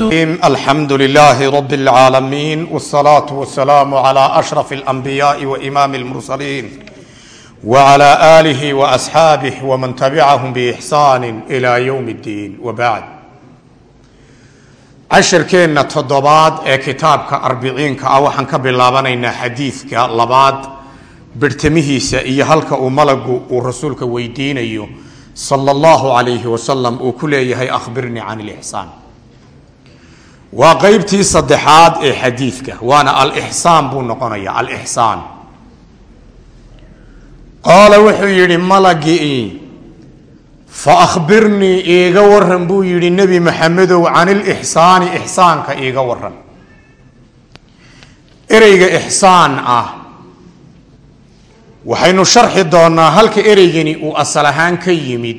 alxamdu لlh rb العaalamiin wالsalaaة wالsalaam عlى أشhrف الأنbiyaaءi وإmaam الmursaliin وعlى آlih وأصxaabih wman tabcahm bإxsaan إlى ywm الdiin wbacd casharkeenna toddobaad ee kitaabka arbiciinka ah waxaan ka bilaabanaynaa xadiidka labaad birtamihiisa iyo halka uu malagu uu rasuulka weydiinayo salى اllahu عalayh wasalam uu ku leeyahay ahbirnii can اlإxsaan waa qeybtii saddexaad ee xadiidka waana alixsaan buu noqonaya alixsaan. Qaala wuxuu yidhi malagii fa akhbirnii iiga waran buu yidhi nebi maxamedow can ilixsaani ixsaanka iiga waran ereyga ixsaan ah waxaynu sharxi doonaa halka ereygani uu asal ahaan ka yimid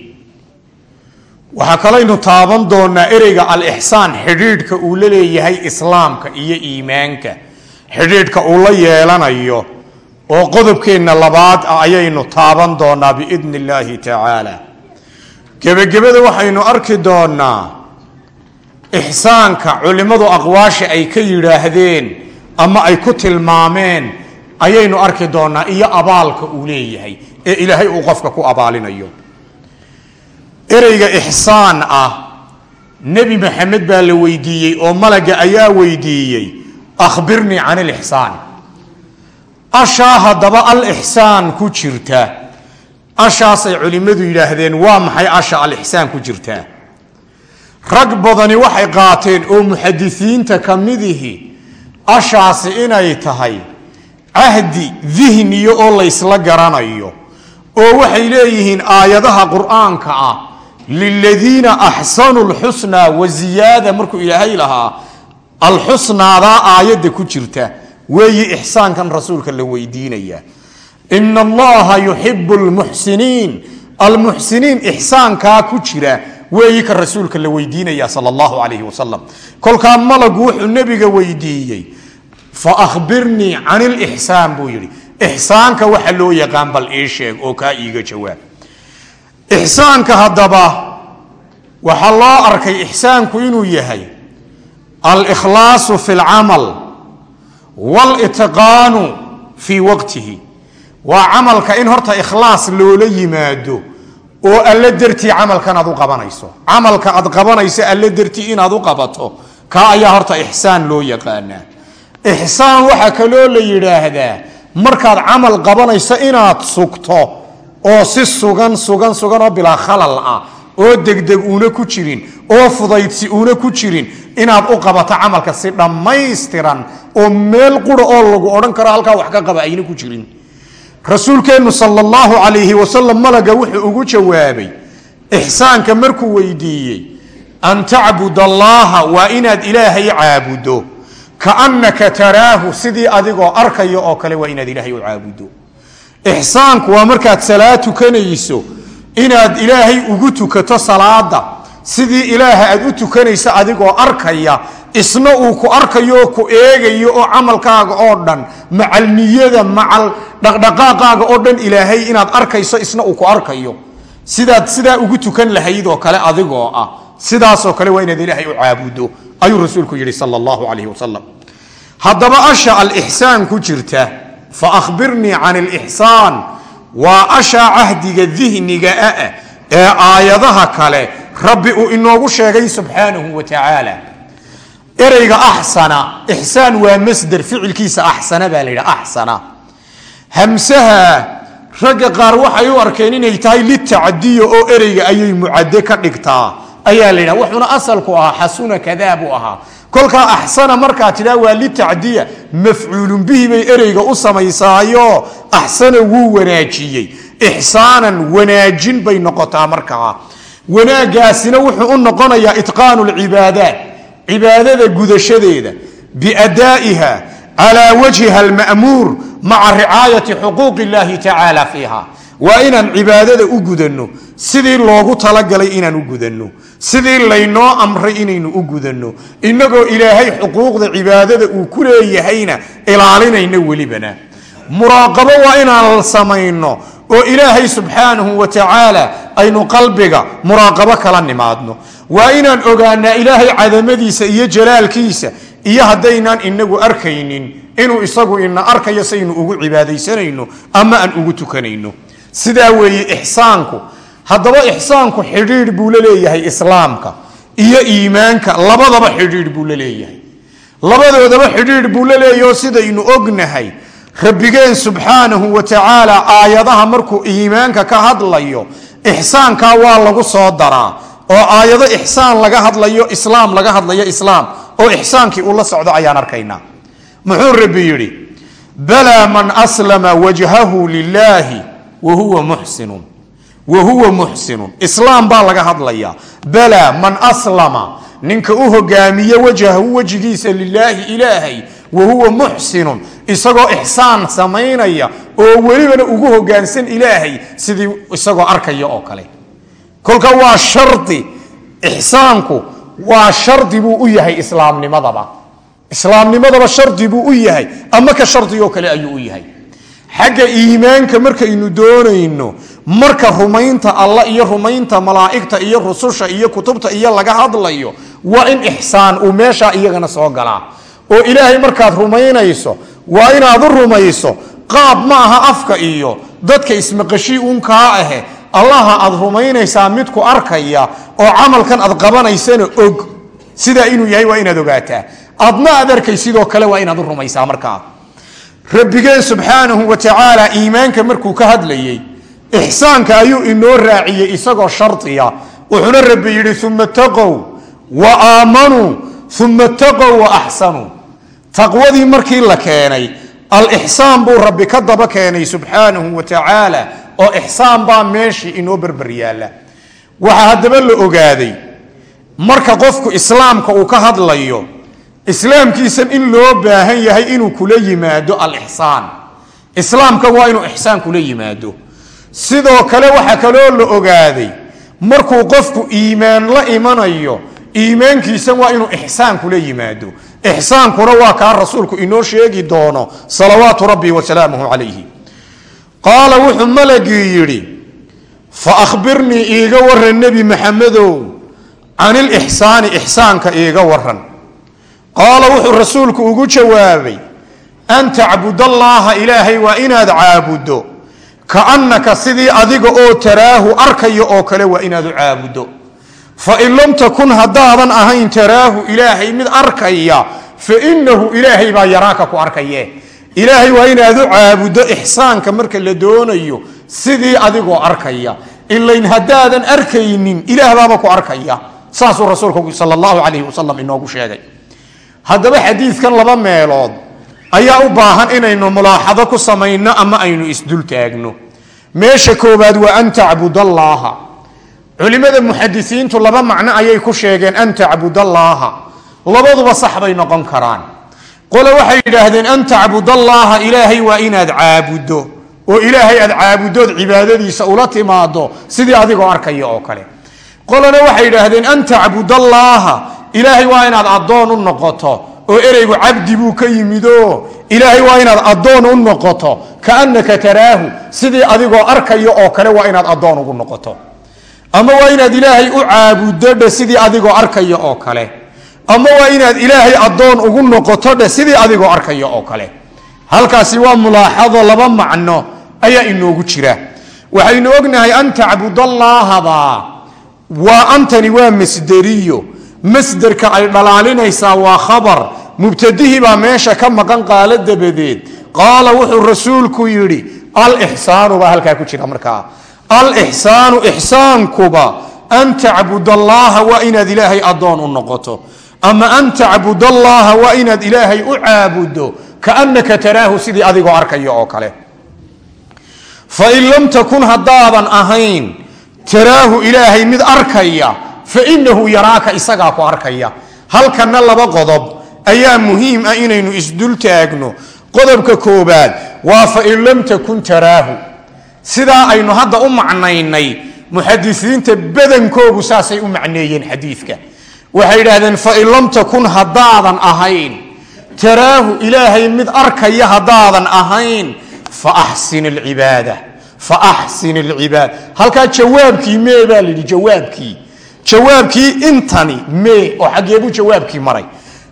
waxaa kalaynu taaban doonaa ereyga alixsaan xidhiidhka uu la leeyahay islaamka iyo iimaanka. Xidhiidhka uu la yeelanayo oo qodobkeenna labaad ah ayaynu taaban doonaa biidni illaahi tacaala gebagabada waxaynu arki doonaa ixsaanka culimmadu aqwaasha ay ka yidhaahdeen ama ay ku tilmaameen ayaynu arki doonaa iyo abaalka uu leeyahay ee ilaahay uu qofka ku abaalinayo ereyga ixsaan ah nebi maxamed baa la weydiiyey oo malaga ayaa weydiiyey akhbirnii can ilixsaan ashaa haddaba alixsaan ku jirta. Ashaasay culimmadu yidhaahdeen waa maxay asha alixsaan ku jirtaa rag badani waxay qaateen oo muxadisiinta ka midihi ashaasi inay tahay cahdi dihniyo oo laysla garanayo oo waxay leeyihiin aayadaha qur'aanka ah liladiina axsanuu lxusnaa wa markuu ilaahay lahaa alxusnaadaa aayadda ku jirta weeyi ixsaankan rasuulka la weydiinaya. Ina allaha yuxibu lmuxsiniin almuxsiniin ixsaankaa ku jira weeyi ka rasuulka la weydiinaya sal allahu alayhi wasalam kolkaa malagu wuxuu nebiga weydiiyey fa ahbirnii can ilixsaan buu yidhi. Ixsaanka waxa loo yaqaan bal ii sheeg oo kaa iiga jawaab ixsaanka haddaba waxaa loo arkay ixsaanku inuu yahay alkhlaasu fi lcamal walitqaanu fii waqtihi. Waa camalka in horta ikhlaas loola yimaado oo alle dartii camalkan aad u qabanayso. Camalka aad qabanayso alle dartii inaad u qabato. Kaa ayaa horta ixsaan loo yaqaanaa ixsaan waxaa kaloo la yidhaahdaa markaad camal qabanayso inaad sugto oo si sugan sugan sugan oo bilaa khalal ah oo degdeg uuna ku jirin oo fudaydsi uuna ku jirin inaad u qabato camalka si dhammaystiran oo meel qura oo lagu odhan karo halkaa wax ka qaba ayna ku jirin. Rasuulkeennu sal allahu calayhi wasalam malaga wuxuu ugu jawaabay ixsaanka markuu weydiiyey an tacbud allaha waa inaad ilaahay caabudo. Kaannaka taraahu sidii adigoo arkaya oo kale waa inaad ilaahay u caabudo ixsaanku waa markaad salaad tukanayso inaad ilaahay ugu tukato salaada sidii ilaaha aad u tukanayso adigoo arkaya isna uu ku arkayo ku eegayo oo camalkaaga oo dhan macal niyada macal dhaqdhaqaaqaaga oo dhan ilaahay inaad arkayso isna uu ku arkayo. Sidaad sidaa ugu tukan lahayd oo kale adigoo ah sidaasoo kale waa inaad ilaahay u caabudo ayuu rasuulku yihi sal allahu calayhi wasalam haddaba asha alixsaan ku jirta fa ahbirnii can ilixsaan waa ashaa cahdiga dihniga ah ee aayadaha kale rabbi uu inoogu sheegay subxaanahu wa tacaala ereyga axsana ixsaan waa masder ficilkiisa axsana baa la yidhaha axsana hamsaha ragga qaar waxay u arkeen inay tahay litacdiya oo ereyga ayay mucade ka dhigtaa ayaa la yidhaha wuxuuna asalku ahaa xasuna kadaa buu ahaa kolkaa axsana markaa tidhaa waa litacdiya mafcuulun bihi bay ereyga u samaysaayo axsana wuu wanaajiyey. Ixsaanan wanaajin bay noqotaa markaa. Wanaagaasina wuxuu u noqonayaa itqaanu lcibaadaat cibaadada gudashadeeda biadaa'iha calaa wajhiha alma'muur maca ricaayati xuquuq illaahi tacaala fiiha waa inaan cibaadada u gudanno sidii loogu talagalay inaan u gudanno sidii laynoo amray inaynu u gudanno innagoo ilaahay xuquuqda cibaadada uu ku leeyahayna ilaalinayna welibana. Muraaqabo waa inaan samayno oo ilaahay subxaanahu wa tacaala aynu qalbiga muraaqabo kala nimaadno. Waa inaan ogaanaa ilaahay cadamadiisa iyo jalaalkiisa iyo haddaynaan inagu arkaynin inuu isagu ina arkayo saynu ugu cibaadaysanayno ama aan ugu tukanayno. Sidaa weeye ixsaanku haddaba ixsaanku xidhiidh buu la leeyahay islaamka iyo iimaanka. Labadaba xidhiidh buu la leeyahay. Labadoodaba xidhiidh buu la leeyahy oo sidaynu ognahay. Rabbigeen subxaanahu wa tacaala aayadaha markuu iimaanka ka hadlayo ixsaankaa waa lagu soo daraa. Oo aayado ixsaan laga hadlayo islaam laga hadlayo islaam. Oo ixsaankii uu la socdo ayaan arkaynaa. Muxuu rabbi yidhi balaa man aslama wajhahu lilaahi wa huwa muxsinun wa huwa muxsinun islaam baa laga hadlayaa. Balaa man aslama. Ninka u hogaamiye wajhahu wejigiisa lilaahi ilaahay wa huwa muxsinun isagoo ixsaan samaynaya oo welibana ugu hogaansan ilaahay sidii isagoo arkaya oo kale. Kolka waa shardi. Ixsaanku waa shardi buu u yahay islaamnimadaba. Islaamnimadaba shardi buu u yahay. Ama ka shardigoo kale ayuu u yahay xagga iimaanka markaynu doonayno marka rumaynta alla iyo rumaynta malaa'igta iyo rususha iyo kutubta iyo laga hadlayo waa in ixsaan uu meeshaa iyagana soo galaa. Oo ilaahay markaad rumaynayso waa inaad u rumayso qaab ma aha afka iyo dadka ismaqashii uunkaa ahe. Allaha aad rumaynaysaa midku arkaya oo camalkan aad qabanaysana og. Sidaa inuu yahay waa inaad ogaataa. Adna aad arkay sidoo kale waa inaad u rumaysaa markaa rabbigeen subxaanahu wa tacaala iimaanka markuu ka hadlayey ixsaanka ayuu inoo raaciyey isagoo shardiya wuxuuna rabbi yidhi uma taqow wa aamanuu uma taqow wa axsanuu taqwadii markii la keenay alixsaan buu rabbi ka daba keenay subxaanahu wa tacaala oo ixsaan baa meeshii inoo berber yaalla. Waxaa haddaba la ogaaday marka qofku islaamka uu ka hadlayo islaamkiisan in loo baahan yahay inuu kula yimaado alixsaan. Islaamka waa inuu ixsaan kula yimaado. Sidoo kale waxaa kaloo la ogaaday markuu qofku iimaan la imanayo iimaankiisan waa inuu ixsaan kula yimaado. Ixsaankuna waa kaa rasuulku inoo sheegi doono salawaatu rabbi wasalaamuhu calayhi. Qaala wuxuu malagii yidhi fa akhbirnii iiga waran nebi maxamedow can ilixsaani ixsaanka iiga waran qaala wuxuu rasuulku ugu jawaabay an tacbudallaaha ilaahay waa inaad caabuddo kaannaka sidii adiga oo taraahu arkaya oo kale waa inaad u caabuddo fain lam takun haddaadan ahayn taraahu ilaahay mid arkaya fainahu ilaahay baa yaraaka ku arkaye. Ilaahay waa inaad u caabuddo ixsaanka marka la doonayo sidii adigoo arkaya. Ilayn haddaadan arkaynin ilaah baaba ku arkaya. Saasuu rasuulku sal allahu calayhi wasalam inoogu sheegay haddaba xadiidkan laba meelood ayaa u baahan inaynu mulaaxado ku samayno ama aynu isdul taagno. Meesha koowaad waa an tacbudallaaha culimada muxadisiintu laba macno ayay ku sheegeen an tacbudallaaha labaduba sax bay noqon karaan. Qole waxay yidhaahdeen an tacbudallaaha ilaahay waa inaad caabuddo oo ilaahay aad caabuddood cibaadadiisa ula timaado sidii adigoo arkaya oo kale. Qolena waxay yidhaahdeen an tacbudallaaha ilaahay waa inaad addoon u noqoto oo ereygu cabdi buu ka yimido ilaahay waa inaad addoon u noqoto. Kaannaka taraahu sidii adigoo arkaya oo kale waa inaad addoon ugu noqoto. Ama waa inaad ilaahay u caabuddo dhe sidii adigoo arkaya oo kale. Ama waa inaad ilaahay addoon ugu noqoto dhe sidii adigoo arkaya oo kale. Halkaasi waa mulaaxado laba macno ayaa inoogu jira. Waxaynu ognahay an tacbudallaahaba. Waa antani waa masderiyo masderka ay dhalaalinaysaa waa khabar. Mubtadihii baa meesha ka maqan qaalo dabadeed. Qaala wuxuu rasuulku yidhi alixsaanu baa halkaa ku jira markaa. Alixsaanu ixsaankuba an tacbudallaaha waa inaad ilaahay addoon u noqoto. Ama an tacbudallaaha waa inaad ilaahay u caabuddo kaannaka taraahu sidii adigoo arkaya oo kale. Fain lam takun haddaadan ahayn taraahu ilaahay mid arkaya fainahu yaraaka isagaa ku arkaya halkanna laba qodob ayaa muhiim ah inaynu isdul taagno qodobka koobaad waa fain lam takun taraahu sidaa aynu hadda u macnaynay muxadisiinta badankoogu saasay u macneeyeen xadiidka waxay yidhaahdeen fain lam takun haddaadan ahayn taraahu ilaahay mid arkaya haddaadan ahayn faxsin alcibaada faxsin alcibaada halkaa jawaabkii mee baa la yidhi jawaabkii jawaabkii intani mee oo xaggeebuu jawaabkii maray.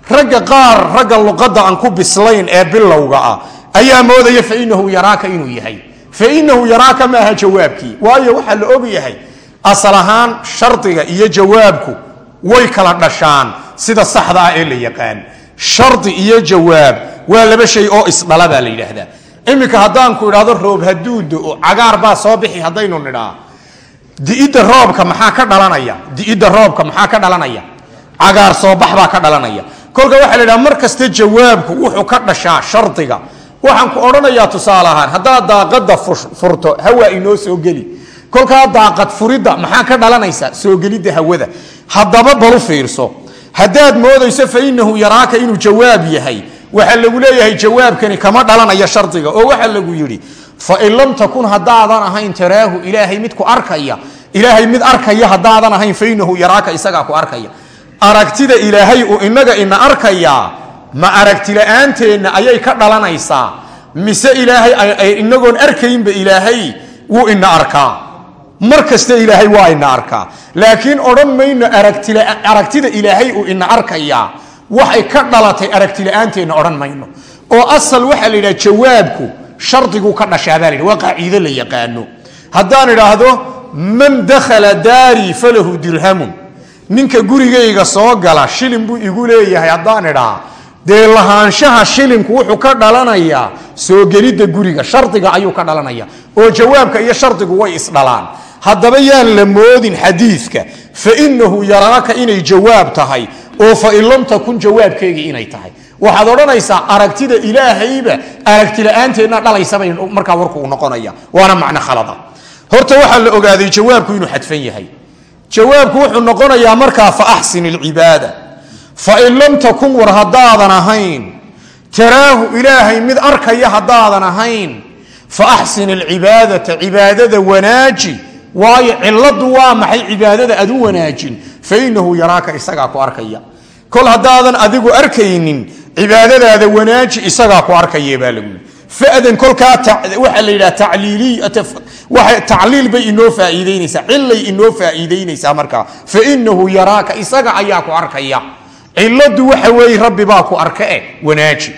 Ragga qaar ragga luqadda aan ku bislayn ee bilowga ah ayaa moodaya fainahu yaraaka inuu yahay. Fainahu yaraaka maaha jawaabkii. Waayo waxaa la og yahay asal ahaan shardiga iyo jawaabku way kala dhashaan sida saxda ah ee la yaqaan. Shardi iyo jawaab waa laba shay oo isdhala baa la yidhaahdaa. Iminka haddaanku idhahdo roob hadduu do cagaar baa soo bixi haddaynu nidhaa diidda roobka maxaa ka dhalanaya? Diidda roobka maxaa ka dhalanaya? Cagaar soobax baa ka dhalanaya. Kolka waxaa la idhaha mar kasta jawaabku wuxuu ka dhashaa shardiga. Waxaan ku odhanayaa tusaale ahaan haddaad daaqada furto hawa inoo soo geli. Kolkaa daaqad furidda maxaa ka dhalanaysa? Soo gelidda hawada. Haddaba balu fiirso. Haddaad moodayso fa inahu yaraaka inuu jawaab yahay waxaa lagu leeyahay jawaabkani kama dhalanaya shardiga oo waxaa lagu yidhi fain lam takun haddaadan ahayn taraahu ilaahay mid ku arkaya ilaahay mid arkaya haddaadan ahayn fainahu yaraaka isagaa ku arkaya. Aragtida ilaahay uu inaga ina arkayaa ma aragti la'aanteena ayay ka dhalanaysaa. Mise ilaahay inagoon arkaynba ilaahay wuu ina arkaa. Mar kasta ilaahay waa ina arkaa. Laakiin odhan mayno aragtida ilaahay uu ina arkayaa waxay ka dhalatay aragti la'aanteena odhan mayno. oo asal waxaa la yidhaha jawaabku shardiguu ka dhashaabaa la waa qaaciido la yaqaano. Haddaan idhaahdo man dakhala daarii falahu dirhamun. Ninka gurigayga soo gala shilin buu igu leeyahay haddaan idhaa dee lahaanshaha shilinku wuxuu ka dhalanayaa soo gelidda guriga shardiga ayuu ka dhalanaya oo jawaabka iyo shardigu way isdhalaan haddaba yaan la moodin xadiidka fainahu yaraaka inay jawaab tahay oo fain lam takun jawaabkeygii inay tahay. Waxaad odhanaysaa aragtida ilaahayba aragti la'aanteedna dhalaysabay markaa warku u noqonaya. Waana macno khalada. Horta waxaa la ogaaday jawaabku inuu xadfan yahay. Jawaabku wuxuu noqonayaa markaa faaxsin ilcibaada fain lam takun war haddaadan ahayn taraahu ilaahay mid arkaya haddaadan ahayn faaxsin ilcibaadata cibaadada wanaaji. Waayo ciladu waa maxay cibaadada adu wanaajin fainahu yaraaka isagaa ku arkaya kol haddaadan adigu arkaynin cibaadadaada wanaaji isagaa ku arkaya baa lagu fadan kolkaa waxaa la yidhaha tacliil bay inoo faaiideynaysaa cilay inoo faaiideynaysaa markaa fainahu yaraaka isaga ayaa ku arkaya ciladu waxa weeye rabbi baa ku arka eh wanaaji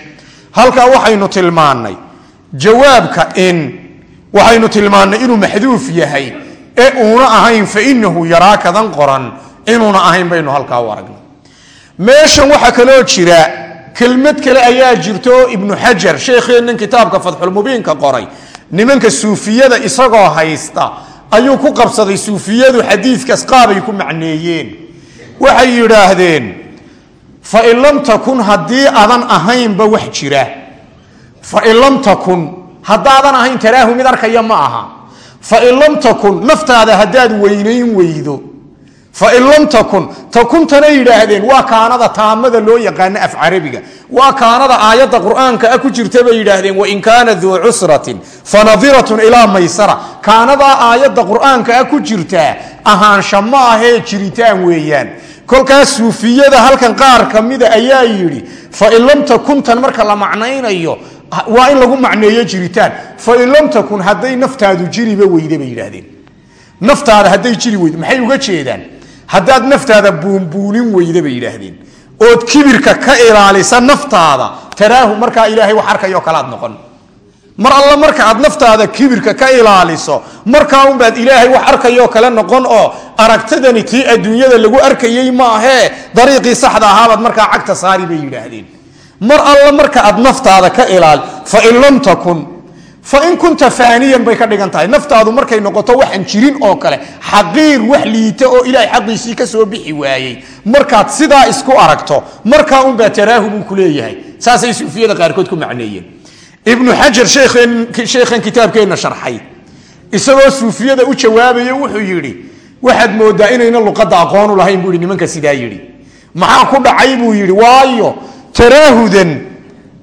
halkaa waxaynu tilmaannay jawaabka in waxaynu tilmaannay inuu maxduuf yahay ee uuna ahayn fainahu yaraakadan qoran inuuna ahayn baynu halkaa u aragnay meeshan waxaa kaloo jira kelmad kale ayaa jirto ibnu xajar sheekheennan kitaabka fatxulmubiinka qoray. Nimanka suufiyada isagoo haysta ayuu ku qabsaday suufiyadu xadiidkaas qaabay ku macneeyeen. Waxay yidhaahdeen fain lam takun haddii adan ahaynba wax jira. Fain lam takun haddaadan ahayn taraahu mid arkaya ma aha. Fain lam takun naftaada haddaad weynayn weydo fain lam takun takuntanay yidhaahdeen waa kaanada taamada loo yaqaano af carabiga. Waa kaanada aayadda qur'aanka a ku jirta bay yidhaahdeen wain kaana duu cusratin fanadiratun ilaa maysara. Kaanadaa aayadda qur'aanka a ku jirtaa ahaansha ma ahee jiritaan weeyaan. Kolkaas suufiyada halkan qaar kamida ayaa yidhi fain lam takuntan marka la macnaynayo waa in lagu macneeyo jiritaan. Fain lam takun hadday naftaadu jiriba weyde bay yidhaahdeen. Naftaada hadday jiri weydo maxay uga jeedaan haddaad naftaada buunbuunin weyda bay yidhaahdeen. Ood kibirka ka ilaalisa naftaada taraahu markaa ilaahay wax arkayoo kalaad noqon. Mar alla marka aad naftaada kibirka ka ilaaliso markaa unbaad ilaahay wax arkayoo kale noqon oo aragtadani tii adduunyada lagu arkayey maahee dariiqii saxda ahaabaad markaa cagta saari bay yidhaahdeen. Mar alla marka aad naftaada ka ilaali fain lam takun fain kunta faaniyan bay ka dhigan tahay. Naftaadu markay noqoto waxaan jirin oo kale. Xaqiir wax liita oo ilaahay xaqiisii ka soo bixi waayey. Markaad sidaa isku aragto markaa unbaa taraahu buu ku leeyahay. Saasay suufiyada qaarkood ku macneeyeen. Ibnu xajar sheekhan kitaabkeenna sharxay. Isagoo suufiyada u jawaabaya wuxuu yidhi waxaad moodaa inayna luqadda aqoonu lahayn buu yidhi nimanka sidaa yidhi. Maxaa ku dhacay? buu yidhi. Waayo taraahudan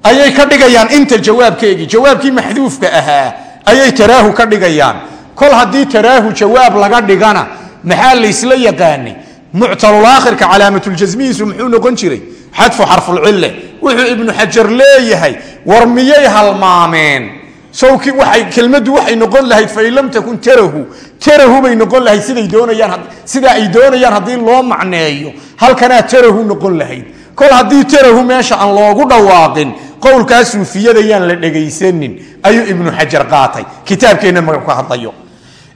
ayay ka dhigayaan inta jawaabkeegii jawaabkii maxduufka ahaa ayay taraahu ka dhigayaan. Kol haddii taraahu jawaab laga dhigana maxaa laysla yaqaanay muctalulaakhirka calaamatuljasmihiisu muxuu noqon jiray? Xadfu xarfulcille wuxuu ibnu xajar leeyahay war miyay halmaameen? Kelmaddu waxay noqon lahayd fain takun tarahu. Tarahu bay noqon lahayd sidaa ay doonayaan haddii loo macneeyo. Halkanaa tarahu noqon lahayd. Kol haddii tarahu meesha aan loogu dhawaaqin qowlkaa suufiyadayaan la dhegaysanin ayuu ibnu xajar qaatay. Kitaabkeenna maga ka hadlayo.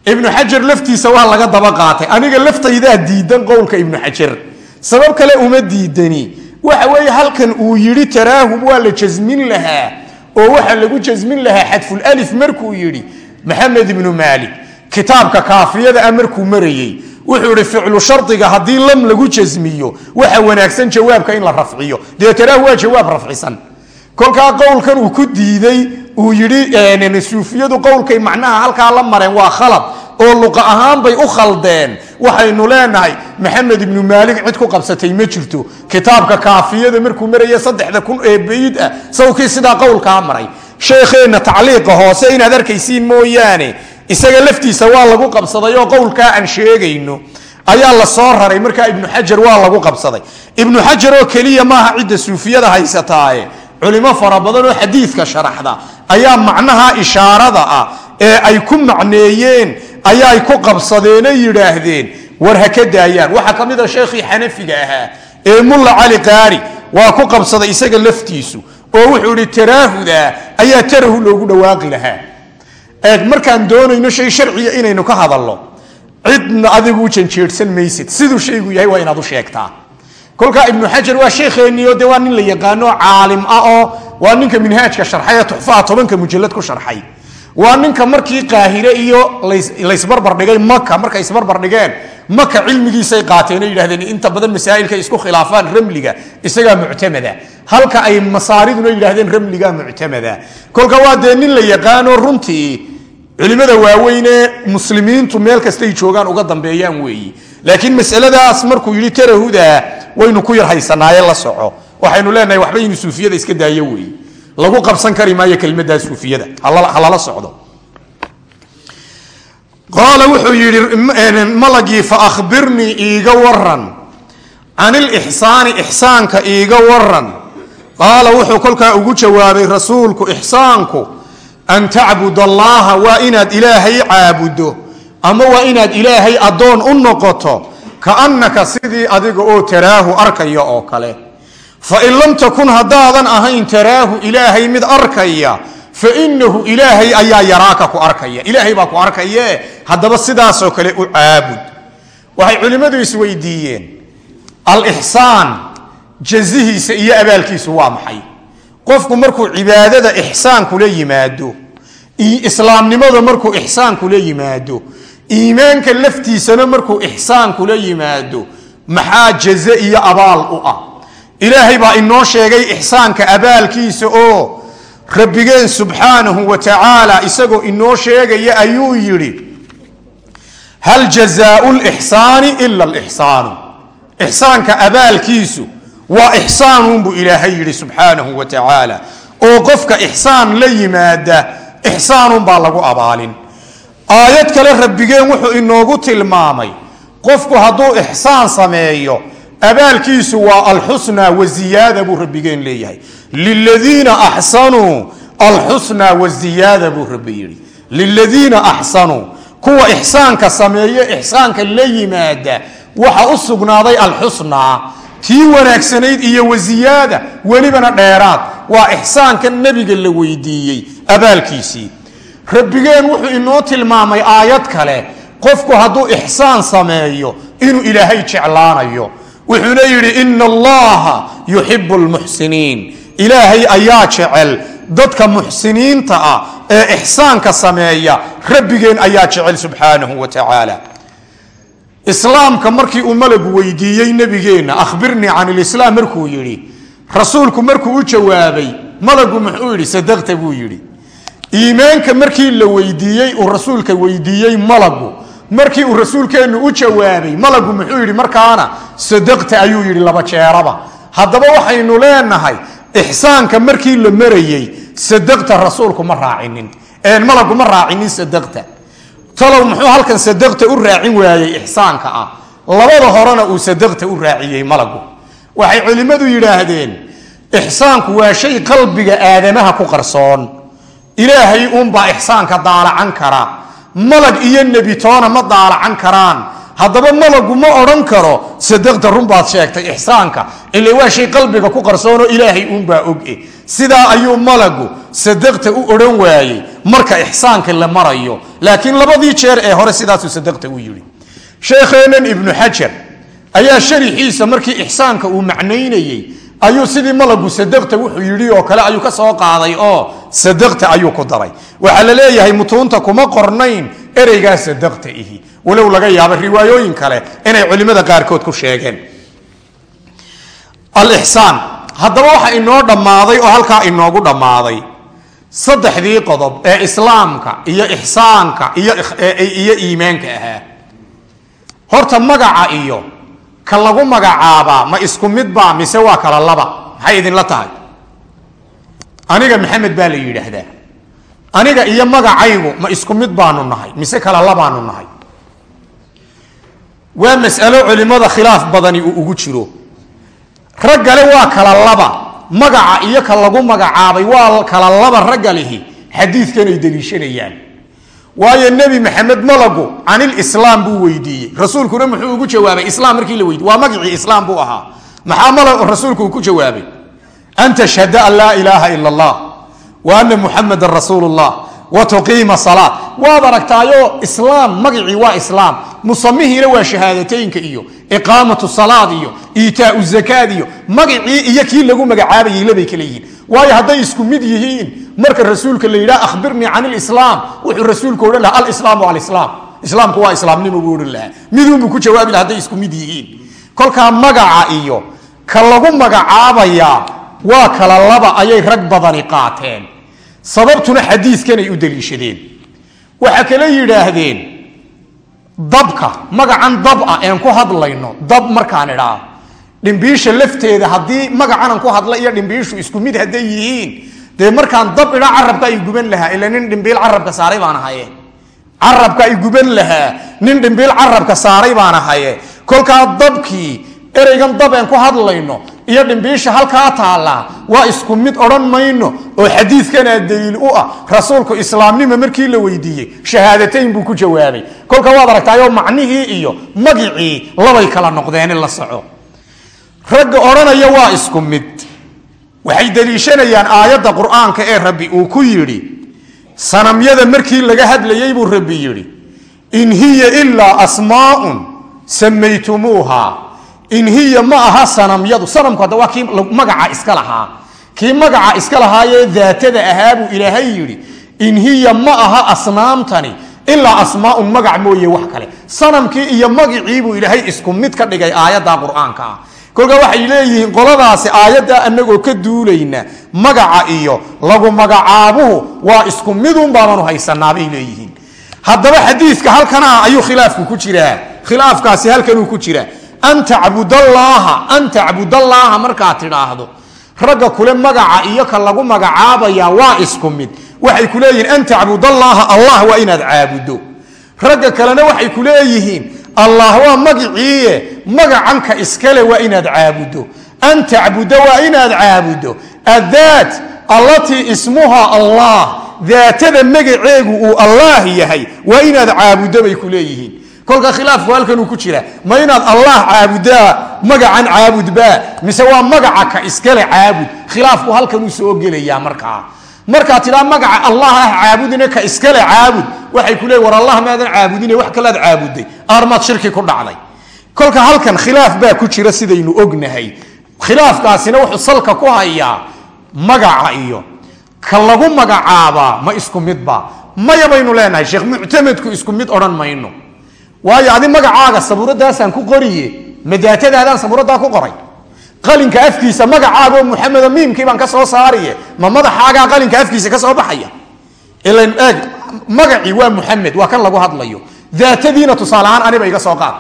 Ibnu xajar laftiisa waa laga daba qaatay. Aniga laftaydaa diidan qowlka ibnu xajar. Sabab kale uma diidani. Waxa weeye halkan uu yidhi taraahum waa la jasmin lahaa oo waxa lagu jasmin lahaa xadfulif markuu yidhi maxamed ibnu maalik. Kitaabka kaafiyada a markuu marayey wuxuu ihi ficlu shardiga haddii lam lagu jasmiyo waxa wanaagsan jawaabka in la rafciyo. Dee taraahu waa jawaab rafcisan kolkaa qowlkan uu ku diiday uu yidhi suufiyadu qowlkay macnaha halkaa la mareen waa khalad oo luqa ahaan bay u khaldeen. Waxaynu leenahay maxamed ibnu maalik cid ku qabsatay ma jirto. Kitaabka kaafiyada markuu maraya saddexda kun ee bayid ah sawkii sidaa qowlkaa maray. Sheekheenna tacliiqa hoose inaad arkaysiin mooyaane isaga laftiisa waa lagu qabsaday oo qowlkaa aan sheegayno. Ayaa la soo raray markaa ibnu xajar waa lagu qabsaday. Ibnu xajar oo keliya maaha cidda suufiyada haysataaye culimo fara badan oo xadiidka sharaxda. Ayaa macnaha ishaarada ah ee ay ku macneeyeen ayaay ku qabsadeenoo yidhaahdeen. War ha ka daayaan. Waxaa ka mid a sheekhii xanafiga ahaa ee mulla cali qaari waa ku qabsaday isaga laftiisu oo wuxuu ihi taraahuda ayaa tarahu loogu dhawaaqi lahaa. Eeg markaan doonayno shay sharciya inaynu ka hadalno cidna adigu janjeedhsan maysid. Siduu shaygu yahay waa inaad u sheegtaa kolkaa ibnu xajar waa sheekheeniio de waa nin la yaqaano caalim ah oo waa ninka minhaajka sharxay ee tuxfaha tobanka mujalad ku sharxay. Waa ninka markii qaahire iyo laysbarbardhigay maka markay isbarbardhigeen maka cilmigiisay qaateen oo yidhahdeen inta badan masaa'ilkay isku khilaafaan ramliga isagaa muctamada. Halka ay masaariduna yidhahdeen ramligaa muctamada. Kolka waa dee nin la yaqaano runtii culimada waaweyn ee muslimiintu meel kastay joogaan uga dambeeyaan weeyi laakiin masaladaas markuu yidhi tarahuda waynu ku yar haysanaaye la soco. Waxaynu leenahay waxba inu suufiyada iska daayo weeye lagu qabsan kari maayo kelmadaa suufiyada. Halala socdo. Qaala wuxuu yidhi malagii faahbirnii iiga waran can ilixsaani ixsaanka iiga waran qaala wuxuu kolkaa ugu jawaabay rasuulku ixsaanku an tacbud allaha waa inaad ilaahay caabudo ama waa inaad ilaahay addoon u noqoto kaannaka sidii adiga oo taraahu arkaya oo kale. Fain lam takun haddaadan ahayn taraahu ilaahay mid arkaya fainahu ilaahay ayaa yaraaka ku arkaya. Ilaahay baa ku arkaye haddaba sidaasoo kale u caabud. Waxay culimmadu isweydiiyeen alixsaan jazihiisa iyo abaalkiisu waa maxay? Qofku markuu cibaadada ixsaan kula yimaado islaamnimada markuu ixsaan kula yimaado iimaanka laftiisana markuu ixsaan kula yimaado maxaa jaze iyo abaal u ah? Ilaahay baa inoo sheegay ixsaanka abaalkiisa oo rabbigeen subxaanahu wa tacaala isagoo inoo sheegaya ayuu yidhi hal jazaau lixsaani ila lixsaanu ixsaanka abaalkiisu waa ixsaanuunbuu ilaahay yidhi subxaanahu wa tacaala. Oo qofka ixsaan la yimaada ixsaanunbaa lagu abaalin aayad kale rabbigeen wuxuu inoogu tilmaamay qofku hadduu ixsaan sameeyo abaalkiisu waa alxusna waziyaada buu rabbigeen leeyahay. Liladiina axsanuu alxusna waziyaada buu rabbi yidhi. Liladiina axsanuu kuwa ixsaanka sameeye ixsaanka la yimaada waxa u sugnaaday alxusnaa tii wanaagsanayd iyo waziyaada welibana dheeraad. Waa ixsaanka nebiga la weydiiyey abaalkiisii rabbigeen wuxuu inoo tilmaamay aayad kale. Qofku hadduu ixsaan sameeyo inuu ilaahay jeclaanayo. Wuxuuna yidhi ina allaha yuxibu lmuxsiniin ilaahay ayaa jecel. Dadka muxsiniinta ah ee ixsaanka sameeya rabbigeen ayaa jecel subxaanahu wa tacaala. Islaamka markii uu malagu weydiiyey nebigeenna akhbirnii can ilislaam markuu yidhi rasuulku markuu u jawaabay malagu muxuu yidhi sadaqta buu yidhi iimaanka markii la weydiiyey uu rasuulka weydiiyey malagu. Markii uu rasuulkeennu u jawaabay malagu muxuu yidhi markaana sadaqta ayuu yidhi laba jeeraba. Haddaba waxaynu leenahay ixsaanka markii la marayey sadaqta rasuulku ma raacinin. Malagu ma raacinin sadaqta. Talow muxuu halkan sadaqta u raacin waayey ixsaanka ah? Labada horena uu sadaqta u raaciyey malagu. Waxay culimmadu yidhaahdeen ixsaanku waa shay qalbiga aadamaha ku qarsoon ilaahay uunbaa ixsaanka daalacan kara malag iyo nebitoona ma daalacan karaan. Haddaba malagu ma odhan karo sadaqda runbaad sheegtay ixsaanka. Ila waa shay qalbiga ku qarsoonoo ilaahay uunbaa oge sidaa ayuu malagu sadaqta u odhan waayey marka ixsaanka la marayo. Laakiin labadii jeer ee hore sidaasuu sadaqta u yidhi. Sheekheenan ibnu xajar ayaa sharixiisa markii ixsaanka uu macnaynayey ayuu sidii malagu sadaqta wuxuu yidhi oo kale ayuu ka soo qaaday oo sadaqta ayuu ku daray. Waxaa la leeyahay mutuunta kuma qornayn ereygaa sadaqta ihi. Walow laga yaabo riwaayooyin kale inay culimada qaarkood ku sheegeen. Alixsaan haddaba waxa inoo dhammaaday oo halkaa inoogu dhammaaday. Saddexdii qodob ee islaamka iyo ixsaanka iyo iimaanka ahaa. Horta magaca iyo ka lagu magacaabaa ma isku midba mise waa kala laba? Maxay idinla tahay? Aniga maxamed baa la yidhaahdaa. Aniga iyo magacaygu ma isku mid baanu nahay mise kala labaanu nahay. Waa masalo culimada khilaaf badani uu ugu jiro. Raggale waa kala laba. Magaca iyo ka lagu magacaabay waa kala laba ragga lihi xadiidkanay deliishanayaan waayo nebi maxamed malagu canilislaam buu weydiiyey. Rasuulkuna muxuu ugu jawaabay islaam markii la weydiy waa magacii islaam buu ahaa. Maxaa mal rasuulku uu ku jawaabay an tashhada an laa ilaaha ila allah wa ana muxamadan rasuulu llah wa tuqiima salaa waad aragtaayo islaam magacii waa islaam. Musamihiina waa shahaadateynka iyo iqaamatu salaad iyo iitaau zakaad iyo magacii iyo kii lagu magacaabayay labay kale yihiin. Waayo hadday isku mid yihiin marka rasuulka la yidhaha ahbirnii can ilislaam wuxuu rasuulku odhan lahaa alislaamu alislaam. Islaamku waa islaamnimo buu odhan lahaa. Miduunbuu ku jawaabi laha hadday isku mid yihiin. Kolkaa magaca iyo ka lagu magacaabayaa waa kala laba ayay rag badani qaateen sababtuna xadiiskanay u daliishadeen waxaa kale yidhaahdeen dabka magacan dab ah een ku hadlayno dab markaan idhaa. Dhimbiisha lafteeda haddii magacanan ku hadla iyo dhimbiishu isku mid hadday yihiin dee markaan dab idhaa carabka ay guban lahaa ila nin dhimbiil carabka saaray baan ahaye carabka ay guban lahaa nin dhimbiil carabka saaray baan ahaye kolkaa dabkii ereygan dab een ku hadlayno iyo dhimbiisha halkaa taallaa waa isku mid odhan mayno oo xadiidkanaa daliil u ah rasuulku islaamnimo markii la weydiiyey shahaadateyn buu ku jawaabay. Kolka waad aragtaayoo macnihii iyo magicii labay kala noqdeeni la soco ragga odhanaya waa isku mid. Waxay daliishanayaan aayadda qur'aanka ee rabbi uu ku yidhi sanamyada markii laga hadlayey buu rabbi yidhi in hiya ilaa asmaaun samaytumuuha in hiya ma aha sanamyadu sanamku hadda waa kii magaca iska lahaa. Kii magaca iska lahaayee daatada ahaa buu ilaahay yidhi in hiya ma aha asnaamtani ilaa asmaaun magac mooye wax kale. Sanamkii iyo magicii buu ilaahay isku mid ka dhigay aayadda qur'aanka. Ah kolkaa waxay leeyihiin qoladaasi aayadda anagoo ka duulayna magaca iyo lagu magacaabuhu waa isku midun baabanu haysanaabay leeyihiin. Haddaba xadiidka halkana ayuu khilaafku ku jiraa. Khilaafkaasi halkanuu ku jiraa an tacbudallaaha an tacbudallaaha markaad tidhaahdo ragga kule magaca iyo ka lagu magacaabaya waa isku mid. Waxay ku leeyihiin an tacbudallaaha allah waa inaad caabudo. Ragga kalena waxay ku leeyihiin allah waa magiciiye magacanka iskale waa inaad caabudo. An tacbuda waa inaad caabudo. Addaat allatii ismuha allah daatada magaceegu uu allaah yahay waa inaad caabudo bay ku kolka khilaafku halkanuu ku jira ma inaad allah caabudaa magacan caabudbaa mise waa magaca ka iskale caabud. Khilaafku halkanuu soo gelayaa markaa markaad tidhaa magaca allah ah caabudine ka iskale caabud waxay ku leeyi war allah maadan caabudine wax kalaad caabuday aarmaad shirki ku dhacday. Kolka halkan khilaaf baa ku jira sidaynu ognahay. Khilaafkaasina wuxuu salka ku hayaa magaca iyo ka lagu magacaabaa ma isku midba maya baynu leenahay sheekh muctamedku isku mid odhan mayno waayo adi magacaaga sabuuradaasaan ku qoriye madaatadaadaan sabuuradaa ku qoray. Qalinka afkiisa magacaagoo muxamedo miimkii baan ka soo saariye ma madaxaagaa qalinka afkiisa ka soo baxaya? Ilan eeg magacii waa muxamed waa kan lagu hadlayo. Daatadiina tusaaleahaan aniba iga soo qaad.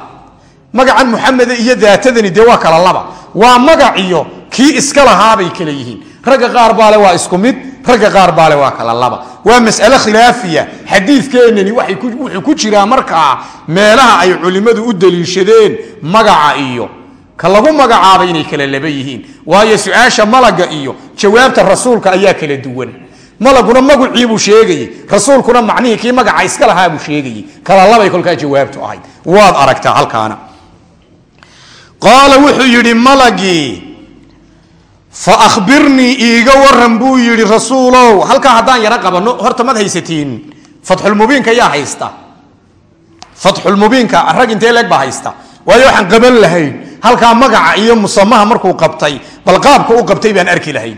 Magacan muxamede iyo daatadani dee waa kala laba. Waa magaciyo kii iska lahaabay kala yihiin. Ragga qaar baale waa isku mid ragga qaar baale waa kala laba. Waa mas'ale khilaafiya. Xadiidkeenani wuxuu ku jiraa markaa meelaha ay culimmadu u daliishadeen magaca iyo. Ka lagu magacaabay inay kala laba yihiin. Waayo su'aasha malaga iyo jawaabta rasuulka ayaa kala duwan. Malaguna magaciibuu sheegayey. Rasuulkuna macnihii kii magaca iska lahaabuu sheegayey. Kala labay kolkaa jawaabtu ahayd. Waad aragtaa halkaana. Qaala wuxuu yidhi malagii fa ahbirnii iiga waran buu yidhi rasuulow halkaa haddaan yaro qabanno horta mad haysatiin fatxulmubiinka yaa haysta fatxulmubiinka rag intee leeg baa haysta waayo waxaan qaban lahayn halkaa magaca iyo musamaha markuu qabtay bal qaabka u qabtay baan arki lahayn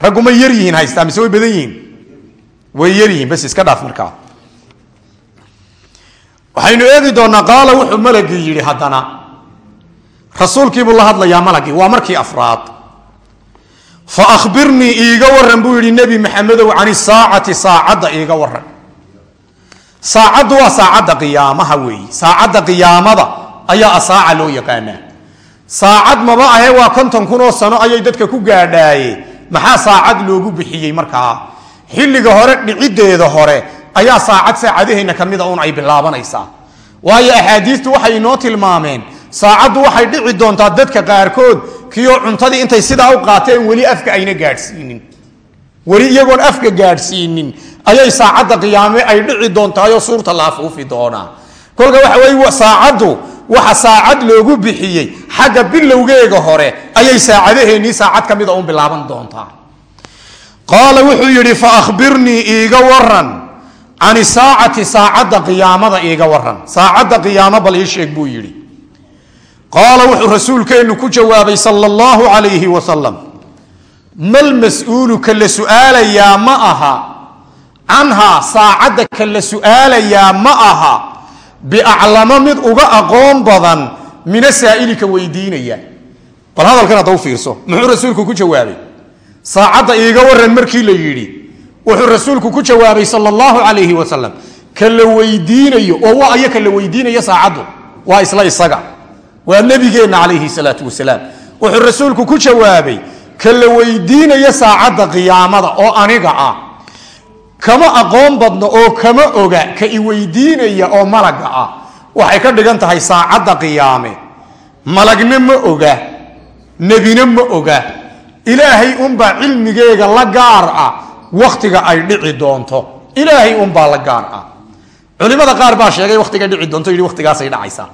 raggu may yar yihiin haystaa mise way badan yihiin way yar yihiin bas iska dhaaf markaa waxaynu eegi doonaa qaala wuxuu malagii yidhi haddana rasuulkiibuu la hadlayaa malagii waa markii afraad fa ahbirnii iiga waran buu yidhi nebi maxamedow can isaacati saacadda iiga waran saacaddu waa saacadda qiyaamaha weeye saacadda qiyaamada ayaa asaaca loo yaqaanaa saacad maba ahe waa konton kun oo sano ayay dadka ku gaadhaaye maxaa saacad loogu bixiyey markaa xilliga hore dhiciddeeda hore ayaa saacad saacadaheenna ka mida un ay bilaabanaysaa waayo axaadiistu waxay inoo tilmaameen saacaddu waxay dhici doontaa dadka qaarkood kiyo cuntadii intay sidaa u qaateen weli afka ayna gaadhsiinin. Weli iyagoon afka gaadhsiinin. Ayay saacadda qiyaame ay dhici doontaayoo suurta la afuufi doonaa. Kolka waxa weye saacaddu waxa saacad loogu bixiyey xagga bilowgeega hore ayay saacadaheennii saacad ka mida un bilaaban doontaa. Qaala wuxuu yidhi fa ahbirnii iiga waran can isaacati saacadda qiyaamada iiga waran saacadda qiyaamo bal ii sheeg buu yidhi qaala wuxuu rasuulkeennu ku jawaabay sala allahu calayhi wasalam mal mas'uulu ka la su'aalayaa ma aha canhaa saacadda ka la su'aalayaa ma aha biaclamo mid uga aqoon badan mina saa'ilika weydiinaya. Bal hadalkan hadda fiirso muxuu rasuulku ku jawaabay? Saacadda iiga waran markii la yidhi wuxuu rasuulku ku jawaabay sala allahu calayhi wasalam ka la weydiinayo oo waa aya ka la weydiinayo saacaddu waa isla isaga waa nabigeenna calayhi salaatu wasalaam. Wuxuu rasuulku ku jawaabay ka la weydiinayo saacadda qiyaamada oo aniga ah. Kama aqoon badno oo kama oga ka i weydiinaya oo malaga ah. Waxay ka dhigan tahay saacadda qiyaame. Malagna ma oga nebina ma oga. Ilaahay unbaa cilmigeega la gaar ah wakhtiga ay dhici doonto. Ilaahay unbaa la gaar ah. Culimada qaar baa sheegay wakhtiga dhici doonto yidhi wakhtigaasay dhacaysaa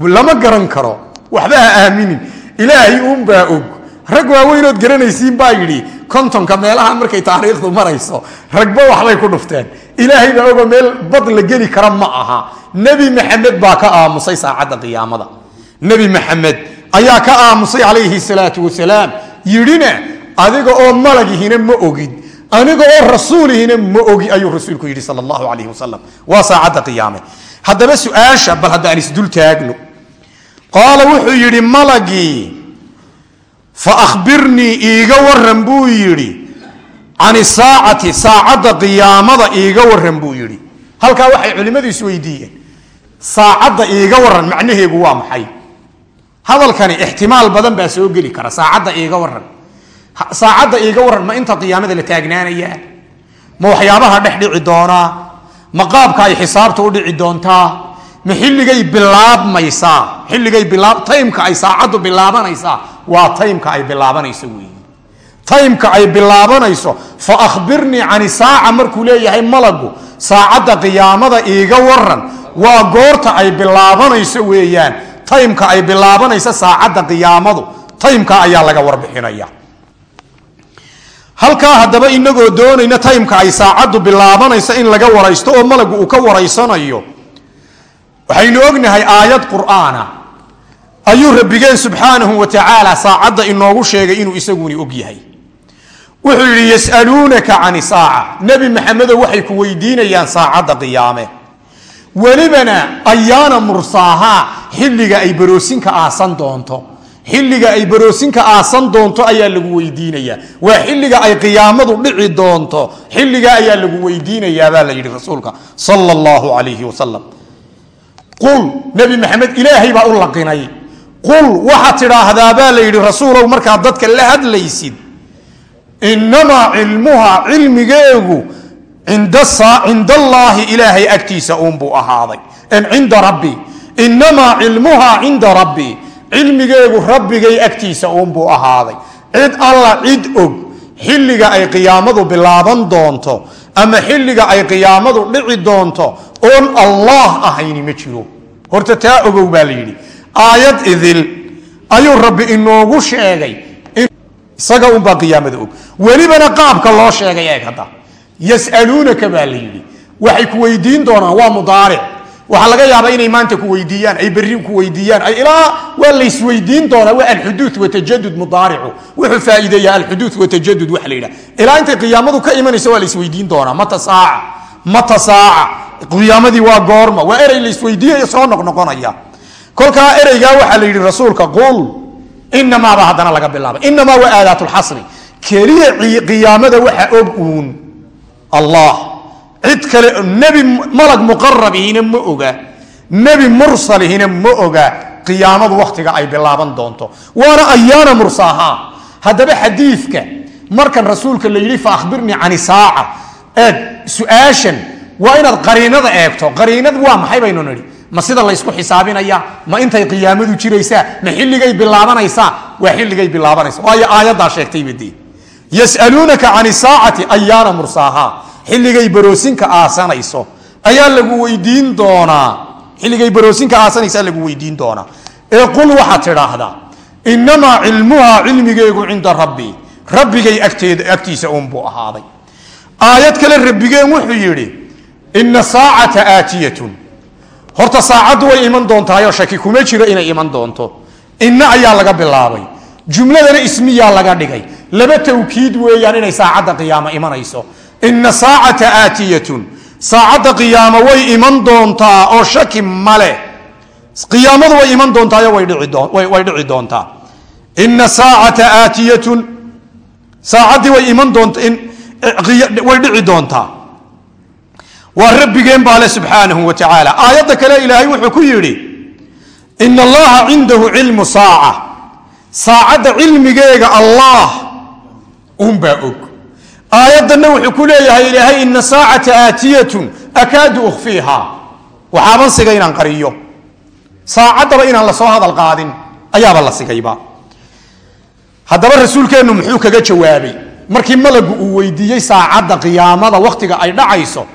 lama garan karo. Waxba ha aaminin. Ilaahay unbaa og. Rag waaweynood garanaysiin baa yidhi kontonka meelaha markay taariikhdu marayso ragba waxbay ku dhufteen. Ilaahay baa ogo meel bad la geli kara ma aha. Nebi maxamed baa ka aamusay saacadda qiyaamada. Nebi maxamed ayaa ka aamusay calayhi salaatu wasalaam yidhina adiga oo malagihina ma ogid aniga oo rasuulihina ma ogi ayuu rasuulku yidhi sal allahu calayhi wasalam waa saacadda qiyaame. Haddaba su'aasha bal haddaan isdul taagno. Qaala wuxuu yidhi malagii fa ahbirnii iiga waran buu yidhi. Can isaacati saacadda qiyaamada iiga waran buu yidhi. Halkaa waxay culimmadu isweydiiyeen saacadda iiga waran macnaheegu waa maxay? Hadalkani ixtimaal badan baa soo geli kara saacadda iiga waran saacadda iiga waran ma inta qiyaamada la taagnaanayaa ma waxyaabaha dhex dhici doonaa ma qaabka ay xisaabta u dhici doontaa? Ma xilligay bilaabmaysaa? Xilligay taymka ay saacaddu bilaabanaysaa waa taymka ay bilaabanayso weeye taymka ay bilaabanayso fa akhbirnii cani saaca markuu leeyahay malagu. Saacadda qiyaamada iiga waran waa goorta ay bilaabanayso weeyaan. Taymka ay bilaabanayso saacadda qiyaamadu. Taymka ayaa laga warbixinaya halkaa haddaba inagoo doonayna taymka ay saacaddu bilaabanayso in laga waraysto oo malagu uu ka waraysanayo. Waxaynu ognahay aayad qur'aana. Ayuu rabbigeen subxaanahu wa tacaala saacadda inoogu sheegay inuu isaguni og yahay. Wuxuu yidhi yasaluunaka cani saaca. Nebi maxamedow waxay ku weydiinayaan saacadda qiyaame. Welibana ayaana mursaahaa xilliga ay baroosinka aasan doonto xilliga ay baroosinka aasan doonto ayaa lagu weydiinayaa. Waa xilliga ay qiyaamadu dhici doonto xilliga ayaa lagu weydiinayaa baa la yidhi rasuulka sala allahu calayhi wasalam qul nebi maxamed ilaahay baa u laqinay. Qul waxaad tidhaahdaa baa la yidhi rasuulow markaad dadka la hadlaysid. Inamaa cilmuha cilmigeegu cinda allaahi ilaahay agtiisa uunbuu ahaaday. Cinda rabbi. Inamaa cilmuhaa cinda rabbi cilmigeegu rabbigay agtiisa uunbuu ahaaday. Cid alla cid og xilliga ay qiyaamadu bilaaban doonto ama xilliga ay qiyaamadu dhici doonto oon allah ahayni ma jiro. Horta taa ogow baa la yidhi. Aayad idil ayuu rabbi inoogu sheegay isaga unbaa qiyaamada og. Welibana qaabka loo sheegay eeg hadda. Yasaluunaka baa la yidhi. Waxay ku weydiin doonaan waa mudaaric waxaa laga yaabaa inay maanta ku weydiiyaan ay berri ku weydiiyaan ay ilaa waa laysweydiin doonaa waa alxuduu watajadud mudaaricu. Wuxuu faaiideeya alxuduu watajadud waxa la yidhaha. Ilaa intay qiyaamadu ka imanaysa waa laysweydiin doonaa mata saaca mata saaca qiyaamadii waa goorma waa erey laysweydiinaya soo noqnoqonaya. Kolkaa ereygaa waxaa la yidhi rasuulka qul inamaaba haddana laga bilaaba inamaa waa aadaat keliya qiyaamada waxa og uun allah cid kale nebi malag muqarabihina ma oga. Nebi mursalihina ma oga. Qiyaamadu wakhtiga ay bilaaban doonto. Waana ayaana mursaaha haddaba xadiidka markan rasuulka la yidhi fa ahbirnii can eeg su'aashan waa inaad qariinada eegto. Qariinad waa maxay baynu nidhi? Ma sida laysku xisaabinaya? Ma intay qiyaamadu jiraysaa? Ma xilligay bilaabanaysaa? Waa xilligay bilaabanaysa. Waayo aayaddaa sheegtayba dee yasaluunaka can saacati ayaana mursaaha xilligay baroosinka aasanayso. Ayaa lagu weydiin doonaa. Xilligay baroosinka aasanaysaa lagu weydiin doonaa. Ee qul waxaad tidhaahdaa inamaa cilmuhaa cilmigeegu cinda rabbii rabbigay agtiisa uunbuu ahaaday. Aayad kale rabbigeen wuxuu yidhi ina saacata aatiyatun. Horta saacaddu way iman doontaayoo shaki kuma jiro inay iman doonto. Inna ayaa laga bilaabay. Jumladana ismiyaa laga dhigay. Laba tawkiid weeyaan inay saacadda qiyaamo imanayso ina saacata aatiyatun. Saacadda qiyaamo way iman doontaa oo shaki male qiyaamadu way iman doontaayo way dhici doontaa. Ina saacata aatiyatun. Saacaddii way iman doont way dhici doontaa. Waa rabbigeen baa le subxaanahu wa tacaala. Aayadda kale ilaahay wuxuu ku yidhi ina allaha cindahu cilmu saaca. Saacadda cilmigeega allah unbaa og aayaddanna wuxuu ku leeyahay ilaahay ina saacata aatiyatun akaadu ukhfiiha waxaaban siga inaan qariyo. Saacaddaba inaan la soo hadal qaadin ayaaba la sigayba. Haddaba rasuulkeennu muxuu kaga jawaabay markii malagu uu weydiiyey saacadda qiyaamada wakhtiga ay dhacayso